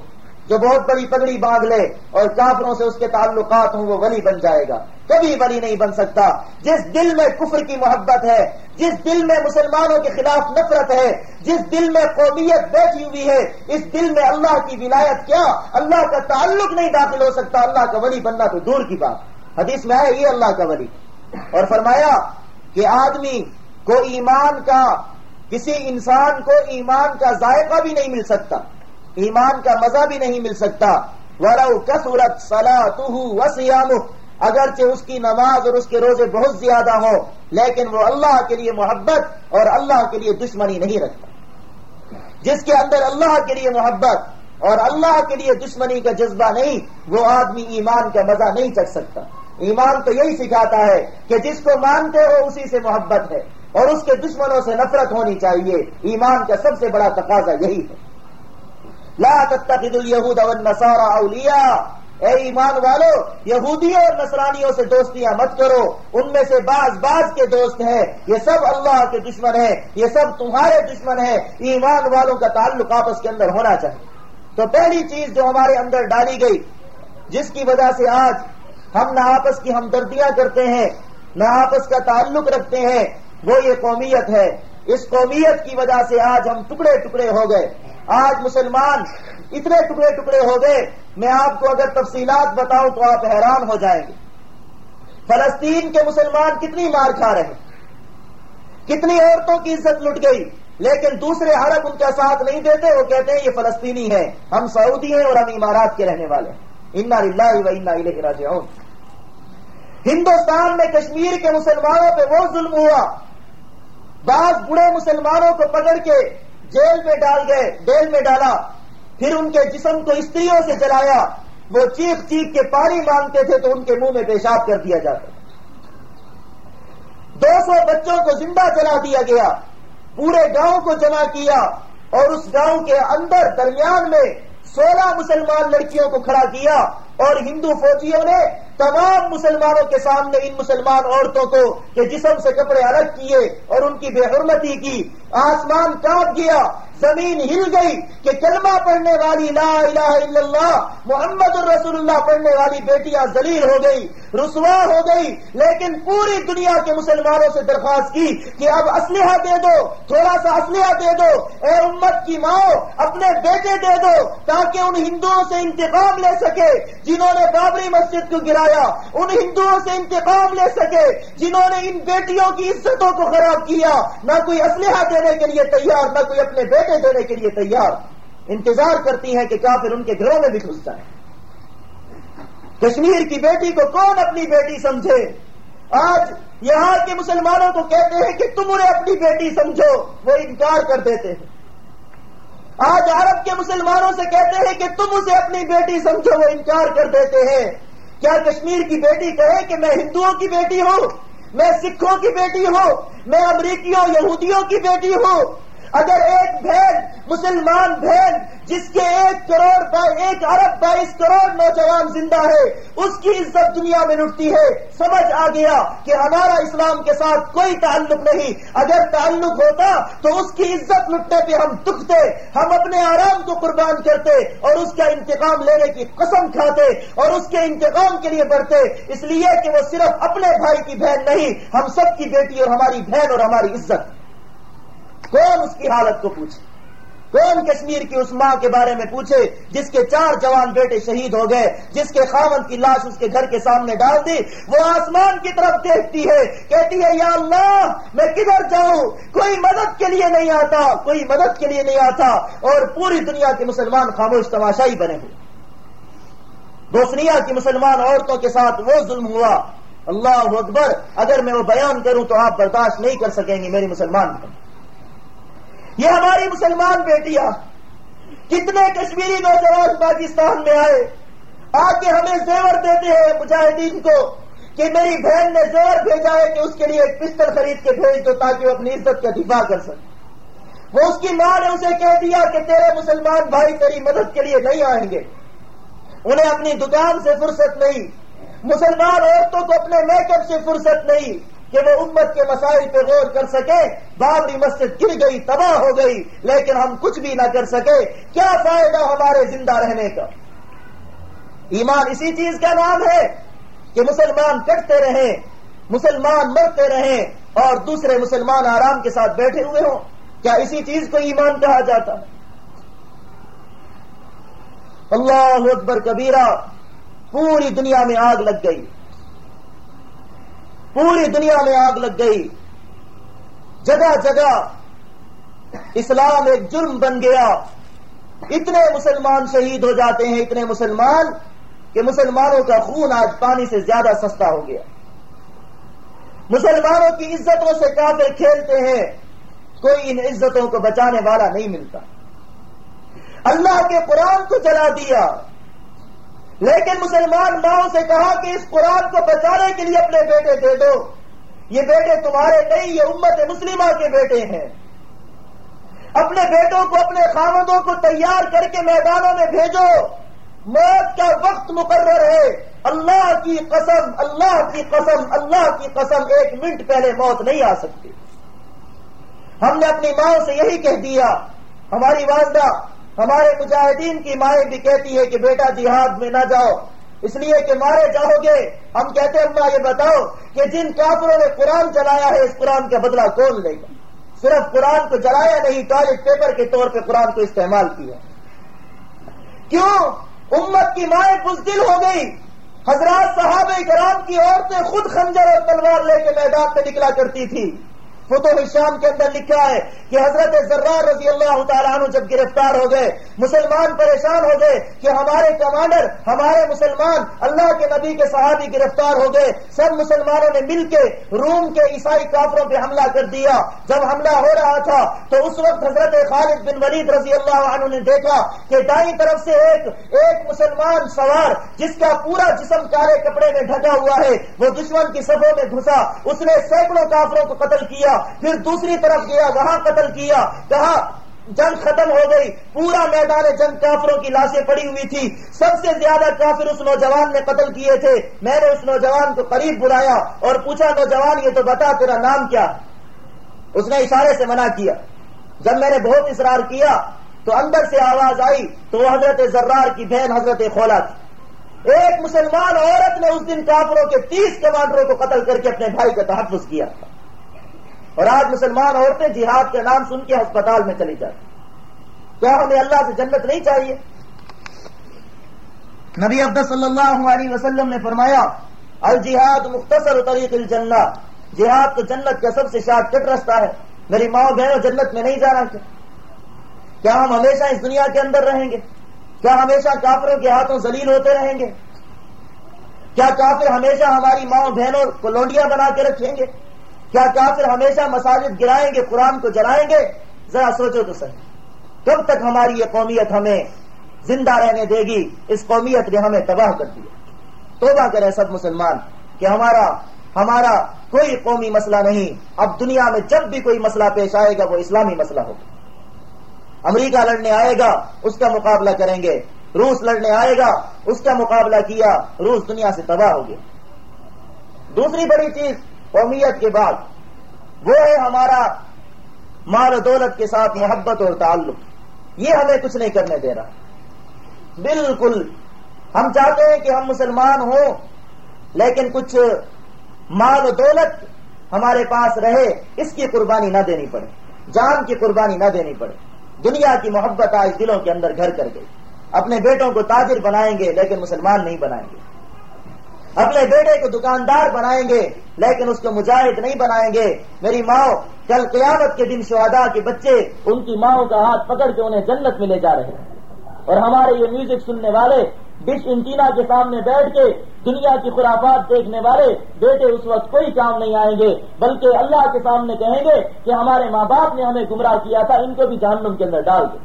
جو بہت بڑی پگڑی باندھ لے اور کافروں سے اس کے تعلقات ہوں، وہ ولی بن جائے گا۔ کبھی ولی نہیں بن سکتا۔ جس دل میں کفر کی محبت ہے، جس دل میں مسلمانوں کے خلاف نفرت ہے، جس دل میں قومیت بیٹھی ہوئی ہے، اس دل میں اللہ کی ولایت کیا؟ اللہ کا تعلق نہیں داخل ہو سکتا۔ اللہ کا ولی بننا تو دور کی بات۔ حدیث میں ہے، یہ اللہ کا ولی۔ اور فرمایا کہ آدمی کو ایمان کا، کسی انسان کو ایمان کا ذائقہ بھی نہیں مل سکتا۔ ایمان کا مزہ بھی نہیں مل سکتا۔ ورو کسورت سلا تو اگرچہ اس کی نماز اور اس کے روزے بہت زیادہ ہوں، لیکن وہ اللہ کے لیے محبت اور اللہ کے لیے دشمنی نہیں رکھتا۔ جس کے اندر اللہ کے لیے محبت اور اللہ کے لیے دشمنی کا جذبہ نہیں، وہ آدمی ایمان کا مزہ نہیں چکھ سکتا۔ ایمان تو یہی سکھاتا ہے کہ جس کو مانتے ہو اسی سے محبت ہے، اور اس کے دشمنوں سے نفرت ہونی چاہیے۔ ایمان کا سب سے بڑا تقاضا یہی ہے۔ لا تتخذوا اليهود والنصارى اولیاء اے ایمان والو، یہودیوں اور نصرانیوں سے دوستیاں مت کرو۔ ان میں سے بعض بعض کے دوست ہیں۔ یہ سب اللہ کے دشمن ہیں۔ یہ سب تمہارے دشمن ہیں۔ ایمان والوں کا تعلق آپس کے اندر ہونا چاہیے۔ تو پہلی چیز جو ہمارے اندر ڈالی گئی، جس کی وجہ سے آج ہم نہ آپس کی ہمدردیاں کرتے ہیں، نہ آپس کا تعلق رکھتے ہیں، وہ یہ قومیت ہے۔ اس قومیت کی وجہ سے آج ہم ٹکڑے ٹکڑے ہو گئے۔ آج مسلمان اتنے ٹکڑے ٹکڑے ہو گئے۔ میں آپ کو اگر تفصیلات بتاؤں تو آپ حیران ہو جائیں گے۔ فلسطین کے مسلمان کتنی مار کھا رہے کتنی عورتوں کی عزت لٹ گئی۔ لیکن دوسرے عرب ان کا ساتھ نہیں دیتے، وہ کہتے ہیں یہ فلسطینی ہے ہم سعودی ہیں اور ہم امارات کے رہنے والے ہیں۔ انا اللہ و انا راجعون۔ ہندوستان میں کشمیر کے مسلمانوں پہ وہ ظلم ہوا۔ بعض بڑے مسلمانوں کو پکڑ کے جیل میں ڈال گئے جیل میں ڈالا۔ پھر ان کے جسم کو استریوں سے جلایا۔ وہ چیخ چیخ کے پانی مانگتے تھے تو ان کے منہ میں پیشاب کر دیا جاتا۔ دو سو بچوں کو زندہ جلا دیا گیا۔ پورے گاؤں کو جمع کیا اور اس گاؤں کے اندر درمیان میں سولہ مسلمان لڑکیوں کو کھڑا کیا اور ہندو فوجیوں نے تمام مسلمانوں کے سامنے ان مسلمان عورتوں کو کہ جسم سے کپڑے الگ کیے اور ان کی بے حرمتی کی، آسمان کاٹ گیا، زمین ہل گئی کہ کلمہ پڑھنے والی لا الہ الا اللہ، محمد الرسول اللہ پڑھنے والی بیٹیاں ذلیل ہو گئی، رسوا ہو گئی۔ لیکن پوری دنیا کے مسلمانوں سے درخواست کی کہ اب اسلحہ دے دو، تھوڑا سا اسلحہ دے دو، اے امت کی ماں، اپنے بیٹے دے دو تاکہ ان ہندوؤں سے انتقام لے سکے۔ جنہوں نے بابری مسجد کو گرایا ان ہندوؤں سے انتقام لے سکے، جنہوں نے ان بیٹیوں کی عزتوں کو خراب کیا، نہ کوئی اسلحہ دینے کے لیے تیار، نہ کوئی اپنے بیٹے دینے کے لیے تیار۔ انتظار کرتی ہیں کہ کافر ان کے گھروں میں بھی گھستا ہے کشمیر کی بیٹی کو کون اپنی بیٹی سمجھے؟ آج یہاں کے مسلمانوں کو کہتے ہیں کہ تم انہیں اپنی بیٹی سمجھو، وہ انکار کر دیتے ہیں۔ آج عرب کے مسلمانوں سے کہتے ہیں کہ تم اسے اپنی بیٹی سمجھو، وہ انکار کر دیتے ہیں۔ کیا کشمیر کی بیٹی کہے کہ میں ہندوؤں کی بیٹی ہوں؟ میں سکھوں کی بیٹی ہوں؟ میں امریکیوں یہودیوں کی بیٹی ہوں؟ اگر ایک بہن مسلمان بہن جس کے ایک کروڑ ایک ارب بائیس کروڑ نوجوان زندہ ہے، اس کی عزت دنیا میں لٹتی ہے۔ سمجھ آ گیا کہ ہمارا اسلام کے ساتھ کوئی تعلق نہیں۔ اگر تعلق ہوتا تو اس کی عزت لٹنے پہ ہم دکھتے، ہم اپنے آرام کو قربان کرتے اور اس کا انتقام لینے کی قسم کھاتے اور اس کے انتقام کے لیے بڑھتے۔ اس لیے کہ وہ صرف اپنے بھائی کی بہن نہیں، ہم سب کی بیٹی اور ہماری بہن اور ہماری عزت۔ کون اس کی حالت کو پوچھے؟ کون کشمیر کی اس ماں کے بارے میں پوچھے جس کے چار جوان بیٹے شہید ہو گئے، جس کے خامن کی لاش اس کے گھر کے سامنے ڈال دی؟ وہ آسمان کی طرف دیکھتی ہے، کہتی ہے، یا اللہ، میں کدھر جاؤں؟ کوئی مدد کے لیے نہیں آتا، کوئی مدد کے لیے نہیں آتا، اور پوری دنیا کے مسلمان خاموش تماشائی بنے ہوئے۔ بوسنیا کی مسلمان عورتوں کے ساتھ وہ ظلم ہوا۔ اللہ اکبر، اگر میں وہ بیان کروں تو آپ برداشت نہیں کر سکیں گے میری مسلمان یہ ہماری مسلمان بیٹیاں کتنے کشمیری نوجوان پاکستان میں آئے آ کے ہمیں زیور دیتے ہیں مجاہدین کو کہ میری بہن نے زیور بھیجا ہے کہ اس کے لیے ایک پستل خرید کے بھیج دو تاکہ وہ اپنی عزت کا دفاع کر سکے۔ وہ اس کی ماں نے اسے کہہ دیا کہ تیرے مسلمان بھائی تیری مدد کے لیے نہیں آئیں گے۔ انہیں اپنی دکان سے فرصت نہیں، مسلمان عورتوں کو اپنے میک اپ سے فرصت نہیں۔ کہ وہ امت کے مسائل پہ غور کر سکے، بابری مسجد گر گئی، تباہ ہو گئی، لیکن ہم کچھ بھی نہ کر سکے۔ کیا فائدہ ہمارے زندہ رہنے کا؟ ایمان اسی چیز کا نام ہے کہ مسلمان کٹتے رہیں، مسلمان مرتے رہیں اور دوسرے مسلمان آرام کے ساتھ بیٹھے ہوئے ہوں۔ کیا اسی چیز کو ایمان کہا جاتا؟ ہے اللہ اکبر کبیرہ، پوری دنیا میں آگ لگ گئی۔ پوری دنیا میں آگ لگ گئی۔ جگہ جگہ اسلام ایک جرم بن گیا۔ اتنے مسلمان شہید ہو جاتے ہیں، اتنے مسلمان کہ مسلمانوں کا خون آج پانی سے زیادہ سستا ہو گیا۔ مسلمانوں کی عزتوں سے کافر کھیلتے ہیں، کوئی ان عزتوں کو بچانے والا نہیں ملتا۔ اللہ کے قرآن کو جلا دیا۔ لیکن مسلمان ماؤں سے کہا کہ اس قرآن کو بچانے کے لیے اپنے بیٹے دے دو۔ یہ بیٹے تمہارے نہیں، یہ امت مسلمہ کے بیٹے ہیں۔ اپنے بیٹوں کو، اپنے خامدوں کو تیار کر کے میدانوں میں بھیجو۔ موت کا وقت مقرر ہے۔ اللہ کی قسم، اللہ کی قسم، اللہ کی قسم، ایک منٹ پہلے موت نہیں آ سکتی۔ ہم نے اپنی ماں سے یہی کہہ دیا، ہماری والدہ ہمارے مجاہدین کی مائیں بھی کہتی ہے کہ بیٹا جہاد میں نہ جاؤ۔ اس لیے کہ مارے جاؤ گے۔ ہم کہتے ہیں یہ بتاؤ کہ جن کافروں نے قرآن چلایا ہے، اس قرآن کا بدلہ کون لے گا؟ صرف قرآن کو جلایا نہیں ٹوائلٹ پیپر کے طور پہ قرآن کو استعمال کیا۔ کیوں؟ امت کی مائیں بزدل ہو گئی۔ حضرات صحابہ کرام کی عورتیں خود خنجر اور تلوار لے کے میدان میں نکلا کرتی تھی فتح شام کے اندر لکھا ہے کہ حضرت ذرار رضی اللہ تعالیٰ عنہ جب گرفتار ہو گئے، مسلمان پریشان ہو گئے کہ ہمارے کمانڈر، ہمارے مسلمان اللہ کے نبی کے صحابی گرفتار ہو گئے، سب مسلمانوں نے مل کے روم کے عیسائی کافروں پہ حملہ کر دیا۔ جب حملہ ہو رہا تھا تو اس وقت حضرت خالد بن ولید رضی اللہ عنہ نے دیکھا کہ دائیں طرف سے ایک ایک مسلمان سوار جس کا پورا جسم کالے کپڑے میں ڈھکا ہوا ہے، وہ دشمن کی سبوں میں گھسا، اس نے سینکڑوں کافروں کو قتل کیا۔ پھر دوسری طرف گیا، وہاں قتل کیا۔ کہا جنگ ختم ہو گئی۔ پورا میدان جنگ کافروں کی لاشیں پڑی ہوئی تھی۔ سب سے زیادہ کافر اس نوجوان نے قتل کیے تھے۔ میں نے اس نوجوان کو قریب بلایا اور پوچھا، نوجوان یہ تو بتا، تیرا نام کیا؟ اس نے اشارے سے منع کیا۔ جب میں نے بہت اصرار کیا تو اندر سے آواز آئی تو وہ حضرت ذرار کی بہن حضرت خولا تھی۔ ایک مسلمان عورت نے اس دن کافروں کے تیس کمانڈروں کو قتل کر کے اپنے بھائی کا تحفظ کیا۔ تھا اور آج مسلمان عورتیں جہاد کا نام سن کے ہسپتال میں چلی جاتی کیا ہمیں اللہ سے جنت نہیں چاہیے۔ نبی عبد صلی اللہ علیہ وسلم نے فرمایا، الجہاد مختصر طریق الجنہ۔ جہاد تو جنت کا سب سے شارٹ کٹ رستہ ہے۔ میری ماں بہنوں جنت میں نہیں جانا کیا ہم ہمیشہ اس دنیا کے اندر رہیں گے؟ کیا ہمیشہ کافروں کے ہاتھوں ذلیل ہوتے رہیں گے؟ کیا کافر ہمیشہ ہماری ماں بہنوں کو لونڈیاں بنا کے رکھیں گے؟ کیا کافر ہمیشہ مساجد گرائیں گے، قرآن کو جلائیں گے؟ ذرا سوچو تو صحیح۔ کب تک ہماری یہ قومیت ہمیں زندہ رہنے دے گی؟ اس قومیت نے ہمیں تباہ کر دیا۔ توبہ کرے سب مسلمان کہ ہمارا ہمارا کوئی قومی مسئلہ نہیں۔ اب دنیا میں جب بھی کوئی مسئلہ پیش آئے گا، وہ اسلامی مسئلہ ہوگا۔ امریکہ لڑنے آئے گا، اس کا مقابلہ کریں گے۔ روس لڑنے آئے گا، اس کا مقابلہ کیا، روس دنیا سے تباہ ہو گیا۔ دوسری بڑی چیز قومیت کے بعد، وہ ہے ہمارا مال و دولت کے ساتھ محبت اور تعلق۔ یہ ہمیں کچھ نہیں کرنے دے رہا۔ بالکل، ہم چاہتے ہیں کہ ہم مسلمان ہوں، لیکن کچھ مال و دولت ہمارے پاس رہے، اس کی قربانی نہ دینی پڑے۔ جان کی قربانی نہ دینی پڑے۔ دنیا کی محبت آج دلوں کے اندر گھر کر گئی۔ اپنے بیٹوں کو تاجر بنائیں گے، لیکن مسلمان نہیں بنائیں گے۔ اپنے بیٹے کو دکاندار بنائیں گے، لیکن اس کو مجاہد نہیں بنائیں گے۔ میری ماں کل قیامت کے دن شہدا کے بچے ان کی ماؤں کا ہاتھ پکڑ کے انہیں جنت میں لے جا رہے ہیں۔ اور ہمارے یہ میوزک سننے والے ڈش انٹینا کے سامنے بیٹھ کے دنیا کی خرافات دیکھنے والے، بیٹے اس وقت کوئی کام نہیں آئیں گے، بلکہ اللہ کے سامنے کہیں گے کہ ہمارے ماں باپ نے ہمیں گمراہ کیا تھا، ان کو بھی جہنم کے اندر ڈال دے۔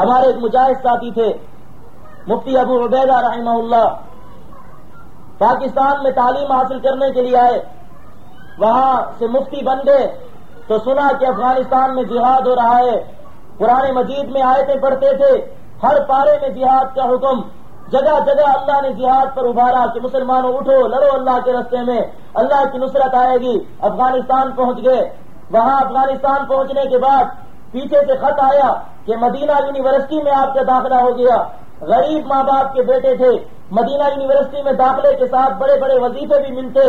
ہمارے ایک مجاہد ساتھی تھے، مفتی ابو عبیدہ رحمہ اللہ پاکستان میں تعلیم حاصل کرنے کے لیے آئے۔ وہاں سے مفتی بن گئے تو سنا کہ افغانستان میں جہاد ہو رہا ہے۔ پرانے مجید میں آیتیں پڑھتے تھے، ہر پارے میں جہاد کا حکم، جگہ جگہ اللہ نے جہاد پر ابھارا کہ مسلمانوں اٹھو، لڑو اللہ کے رستے میں، اللہ کی نصرت آئے گی، افغانستان پہنچ گئے۔ وہاں افغانستان پہنچنے کے بعد پیچھے سے خط آیا کہ مدینہ یونیورسٹی میں آپ کا داخلہ ہو گیا۔ غریب ماں باپ کے بیٹے تھے۔ مدینہ یونیورسٹی میں داخلے کے ساتھ بڑے بڑے وظیفے بھی ملتے،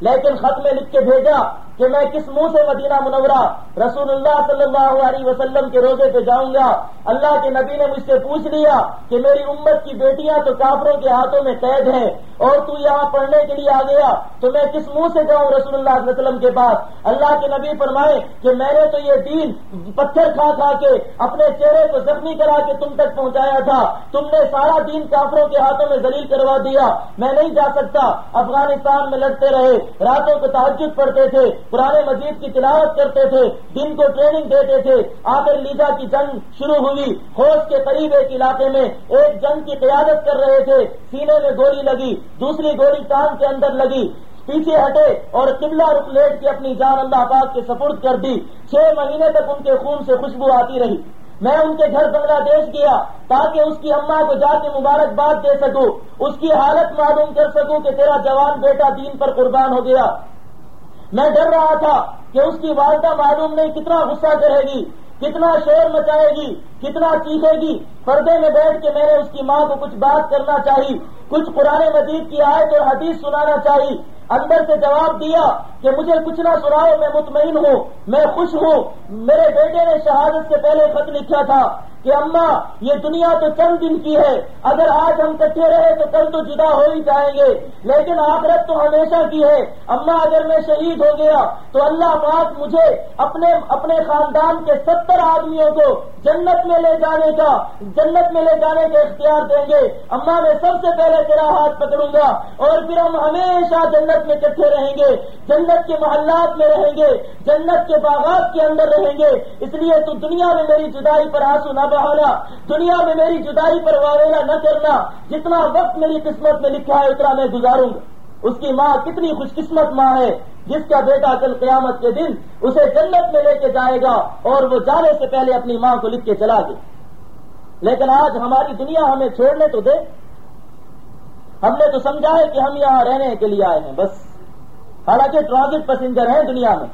لیکن خط میں لکھ کے بھیجا کہ میں کس منہ سے مدینہ منورہ رسول اللہ صلی اللہ علیہ وسلم کے روزے پہ جاؤں گا؟ اللہ کے نبی نے مجھ سے پوچھ لیا کہ میری امت کی بیٹیاں تو کافروں کے ہاتھوں میں قید ہیں اور تو یہاں پڑھنے کے لیے آ گیا، تو میں کس منہ سے جاؤں رسول اللہ علیہ وسلم کے پاس؟ اللہ کے نبی فرمائے کہ میں نے تو یہ دین پتھر کھا کھا کے اپنے چہرے کو زخمی کرا کے تم تک پہنچایا تھا، تم نے سارا دین کافروں کے ہاتھوں میں ذلیل کروا دیا۔ میں نہیں جا سکتا، افغانستان میں لڑتے رہے، راتوں کو تحجد پڑھتے تھے پرانے مجید کی تلاوت کرتے تھے، دن کو ٹریننگ دیتے تھے۔ آخر لیجا کی جنگ شروع ہوئی۔ ہوش کے قریب ایک علاقے میں ایک جنگ کی قیادت کر رہے تھے۔ سینے میں گولی لگی، دوسری گولی کان کے اندر لگی۔ پیچھے ہٹے اور قبلہ رخ لیٹ کے اپنی جان اللہ پاک کے سپرد کر دی۔ چھ مہینے تک ان کے خون سے خوشبو آتی رہی۔ میں ان کے گھر بنگلہ دیش گیا تاکہ اس کی اماں کو جا کے مبارکباد دے سکوں۔ اس کی حالت معلوم کر سکوں کہ تیرا جوان بیٹا دین پر قربان ہو گیا۔ میں ڈر رہا تھا کہ اس کی والدہ معلوم نہیں کتنا غصہ کرے گی، کتنا شور مچائے گی، کتنا چیخے گی۔ پردے میں بیٹھ کے میں نے اس کی ماں کو کچھ بات کرنا چاہی، کچھ پرانے مجید کی آئے تو حدیث سنانا چاہیے اندر سے جواب دیا کہ مجھے کچھ نہ سناؤ، میں مطمئن ہوں، میں خوش ہوں۔ میرے بیٹے نے شہادت سے پہلے خط لکھا تھا۔ کہ اماں یہ دنیا تو چند دن کی ہے۔ اگر آج ہم کٹھے رہے تو کل تو جدا ہو ہی جائیں گے۔ لیکن آخرت تو ہمیشہ کی ہے۔ اماں اگر میں شہید ہو گیا تو اللہ پاک مجھے اپنے اپنے خاندان کے ستر آدمیوں کو جنت میں لے جانے کا، جنت میں لے جانے کا اختیار دیں گے۔ اماں میں سب سے پہلے تیرا ہاتھ پکڑوں گا اور پھر ہم ہمیشہ جنت میں کٹھے رہیں گے۔ جنت کے محلات میں رہیں گے۔ جنت کے باغات کے اندر رہیں گے۔ اس لیے تو دنیا میں میری جدائی پر آنسو نہ بہانا دنیا میں میری جدائی پر واویلا نہ کرنا، جتنا وقت میری قسمت میں لکھا ہے، اتنا میں گزاروں گا۔ اس کی ماں کتنی خوش قسمت ماں ہے، جس کا بیٹا کل قیامت کے دن اسے جنت میں لے کے جائے گا اور وہ جانے سے پہلے اپنی ماں کو لکھ کے چلا گیا لیکن آج ہماری دنیا ہمیں چھوڑنے تو دے۔ ہم نے تو سمجھا ہے کہ ہم یہاں رہنے کے لیے آئے ہیں، بس۔ حالانکہ ٹرانزٹ پیسنجر ہیں دنیا میں۔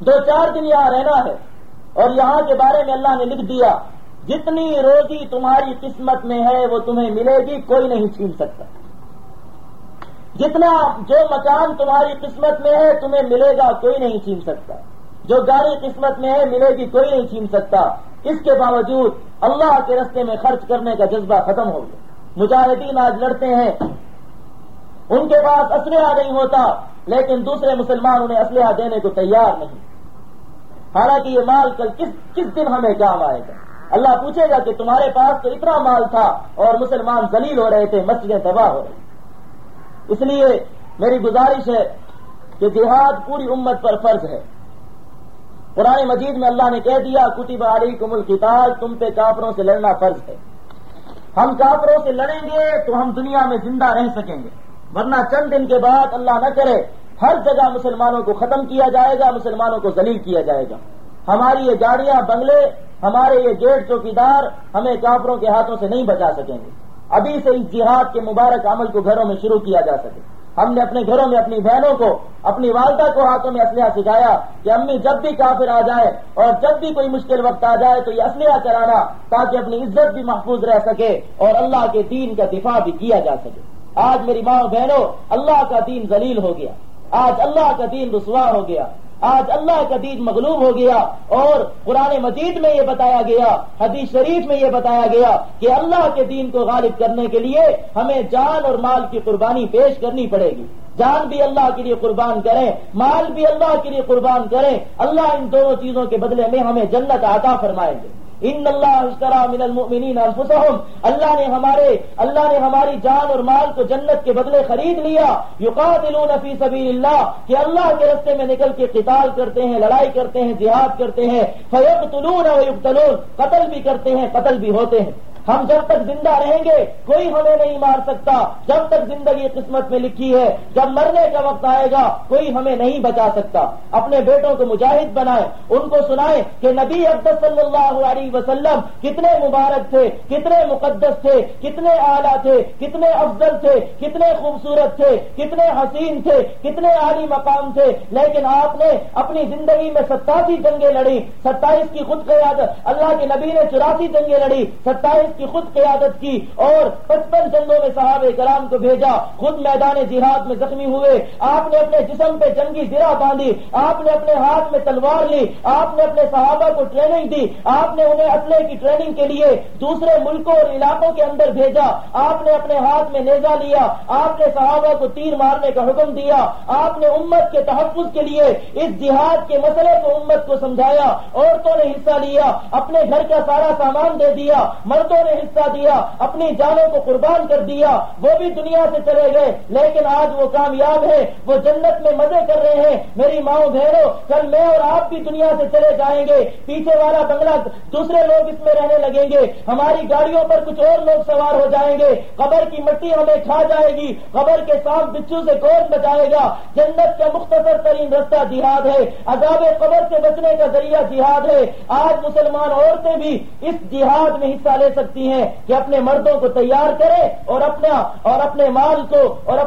دو چار دن یہاں رہنا ہے۔ اور یہاں کے بارے میں اللہ نے لکھ دیا، جتنی روزی تمہاری قسمت میں ہے، وہ تمہیں ملے گی، کوئی نہیں چھین سکتا۔ جتنا جو مکان تمہاری قسمت میں ہے، تمہیں ملے گا، کوئی نہیں چھین سکتا۔ جو گاڑی قسمت میں ہے، ملے گی، کوئی نہیں چھین سکتا۔ اس کے باوجود اللہ کے رستے میں خرچ کرنے کا جذبہ ختم ہو گیا۔ مجاہدین آج لڑتے ہیں۔ ان کے پاس اسلحہ نہیں ہوتا، لیکن دوسرے مسلمان انہیں اسلحہ دینے کو تیار نہیں۔ حالانکہ یہ مال کل کس کس دن ہمیں کام آئے گا؟ اللہ پوچھے گا کہ تمہارے پاس تو اتنا مال تھا اور مسلمان ذلیل ہو رہے تھے، مسجدیں تباہ ہو رہی اس لیے میری گزارش ہے کہ جہاد پوری امت پر فرض ہے۔ پرانے مجید میں اللہ نے کہہ دیا، کتب علی کم الکتاب تم پہ کافروں سے لڑنا فرض ہے۔ ہم کافروں سے لڑیں گے تو ہم دنیا میں زندہ رہ سکیں گے۔ ورنہ چند دن کے بعد اللہ نہ کرے ہر جگہ مسلمانوں کو ختم کیا جائے گا، مسلمانوں کو ذلیل کیا جائے گا۔ ہماری یہ گاڑیاں، بنگلے، ہمارے یہ گیٹ چوکیدار ہمیں کافروں کے ہاتھوں سے نہیں بچا سکیں گے۔ ابھی سے اس جہاد کے مبارک عمل کو گھروں میں شروع کیا جا سکے۔ ہم نے اپنے گھروں میں اپنی بہنوں کو، اپنی والدہ کو ہاتھوں میں اسلحہ سکھایا کہ امی جب بھی کافر آ جائے اور جب بھی کوئی مشکل وقت آ جائے تو یہ اسلحہ چلانا تاکہ اپنی عزت بھی محفوظ رہ سکے اور اللہ کے دین کا دفاع بھی کیا جا سکے۔ آج میری ماں بہنوں، اللہ کا دین ذلیل ہو گیا۔ آج اللہ کا دین رسوا ہو گیا، آج اللہ کا دین مغلوب ہو گیا اور قرآن مجید میں یہ بتایا گیا، حدیث شریف میں یہ بتایا گیا کہ اللہ کے دین کو غالب کرنے کے لیے ہمیں جان اور مال کی قربانی پیش کرنی پڑے گی۔ جان بھی اللہ کے لیے قربان کریں، مال بھی اللہ کے لیے قربان کریں، اللہ ان دونوں چیزوں کے بدلے میں ہمیں جنت عطا فرمائیں گے ان اللہ اشترا من المؤمنین انفسهم اللہ نے ہمارے اللہ نے ہماری جان اور مال کو جنت کے بدلے خرید لیا۔ یقاتلون فی سبیل اللہ کہ اللہ کے رستے میں نکل کے قتال کرتے ہیں، لڑائی کرتے ہیں، جہاد کرتے ہیں۔ فیقتلون ویقتلون قتل بھی کرتے ہیں، قتل بھی ہوتے ہیں۔ ہم جب تک زندہ رہیں گے، کوئی ہمیں نہیں مار سکتا۔ جب تک زندگی قسمت میں لکھی ہے، جب مرنے کا وقت آئے گا، کوئی ہمیں نہیں بچا سکتا۔ اپنے بیٹوں کو مجاہد بنائے ان کو سنائے کہ نبی عبد صلی اللہ علیہ وسلم کتنے مبارک تھے، کتنے مقدس تھے، کتنے اعلیٰ تھے، کتنے افضل تھے، کتنے خوبصورت تھے، کتنے حسین تھے، کتنے عالی مقام تھے۔ لیکن آپ نے اپنی زندگی میں ستاسی جنگیں لڑی ستائیس کی خود قیادت، اللہ کے نبی نے چوراسی جنگیں لڑی ستائیس کی خود قیادت کی اور پچپن جنگوں میں صحابہ کرام کو بھیجا۔ خود میدان جہاد میں زخمی ہوئے۔ آپ نے اپنے جسم پہ جنگی زرا باندھی۔ آپ نے اپنے ہاتھ میں تلوار لی۔ آپ نے اپنے صحابہ کو ٹریننگ دی۔ آپ نے انہیں اسلحے کی ٹریننگ کے لیے دوسرے ملکوں اور علاقوں کے اندر بھیجا۔ آپ نے اپنے ہاتھ میں نیزا لیا۔ آپ نے صحابہ کو تیر مارنے کا حکم دیا۔ آپ نے امت کے تحفظ کے لیے اس جہاد کے مسئلے کو امت کو سمجھایا۔ عورتوں نے حصہ لیا۔ اپنے گھر کا سارا سامان دے دیا۔ مردوں مالوں نے حصہ دیا، اپنی جانوں کو قربان کر دیا، وہ بھی دنیا سے چلے گئے، لیکن آج وہ کامیاب ہے وہ جنت میں مزے کر رہے ہیں۔ میری ماؤں بہنوں، کل میں اور آپ بھی دنیا سے چلے جائیں گے۔ پیچھے والا بنگلہ دوسرے لوگ اس میں رہنے لگیں گے۔ ہماری گاڑیوں پر کچھ اور لوگ سوار ہو جائیں گے۔ قبر کی مٹی ہمیں کھا جائے گی، قبر کے ساتھ بچوں سے گود بچائے گا۔ جنت کا مختصر ترین رستہ جہاد ہے۔ عذاب قبر سے بچنے کا ذریعہ جہاد ہے۔ آج مسلمان عورتیں بھی اس جہاد میں حصہ لے سکتی ہیں کہ اپنے مردوں کو تیار کرے اور اپنا اور اپنے مال کو اور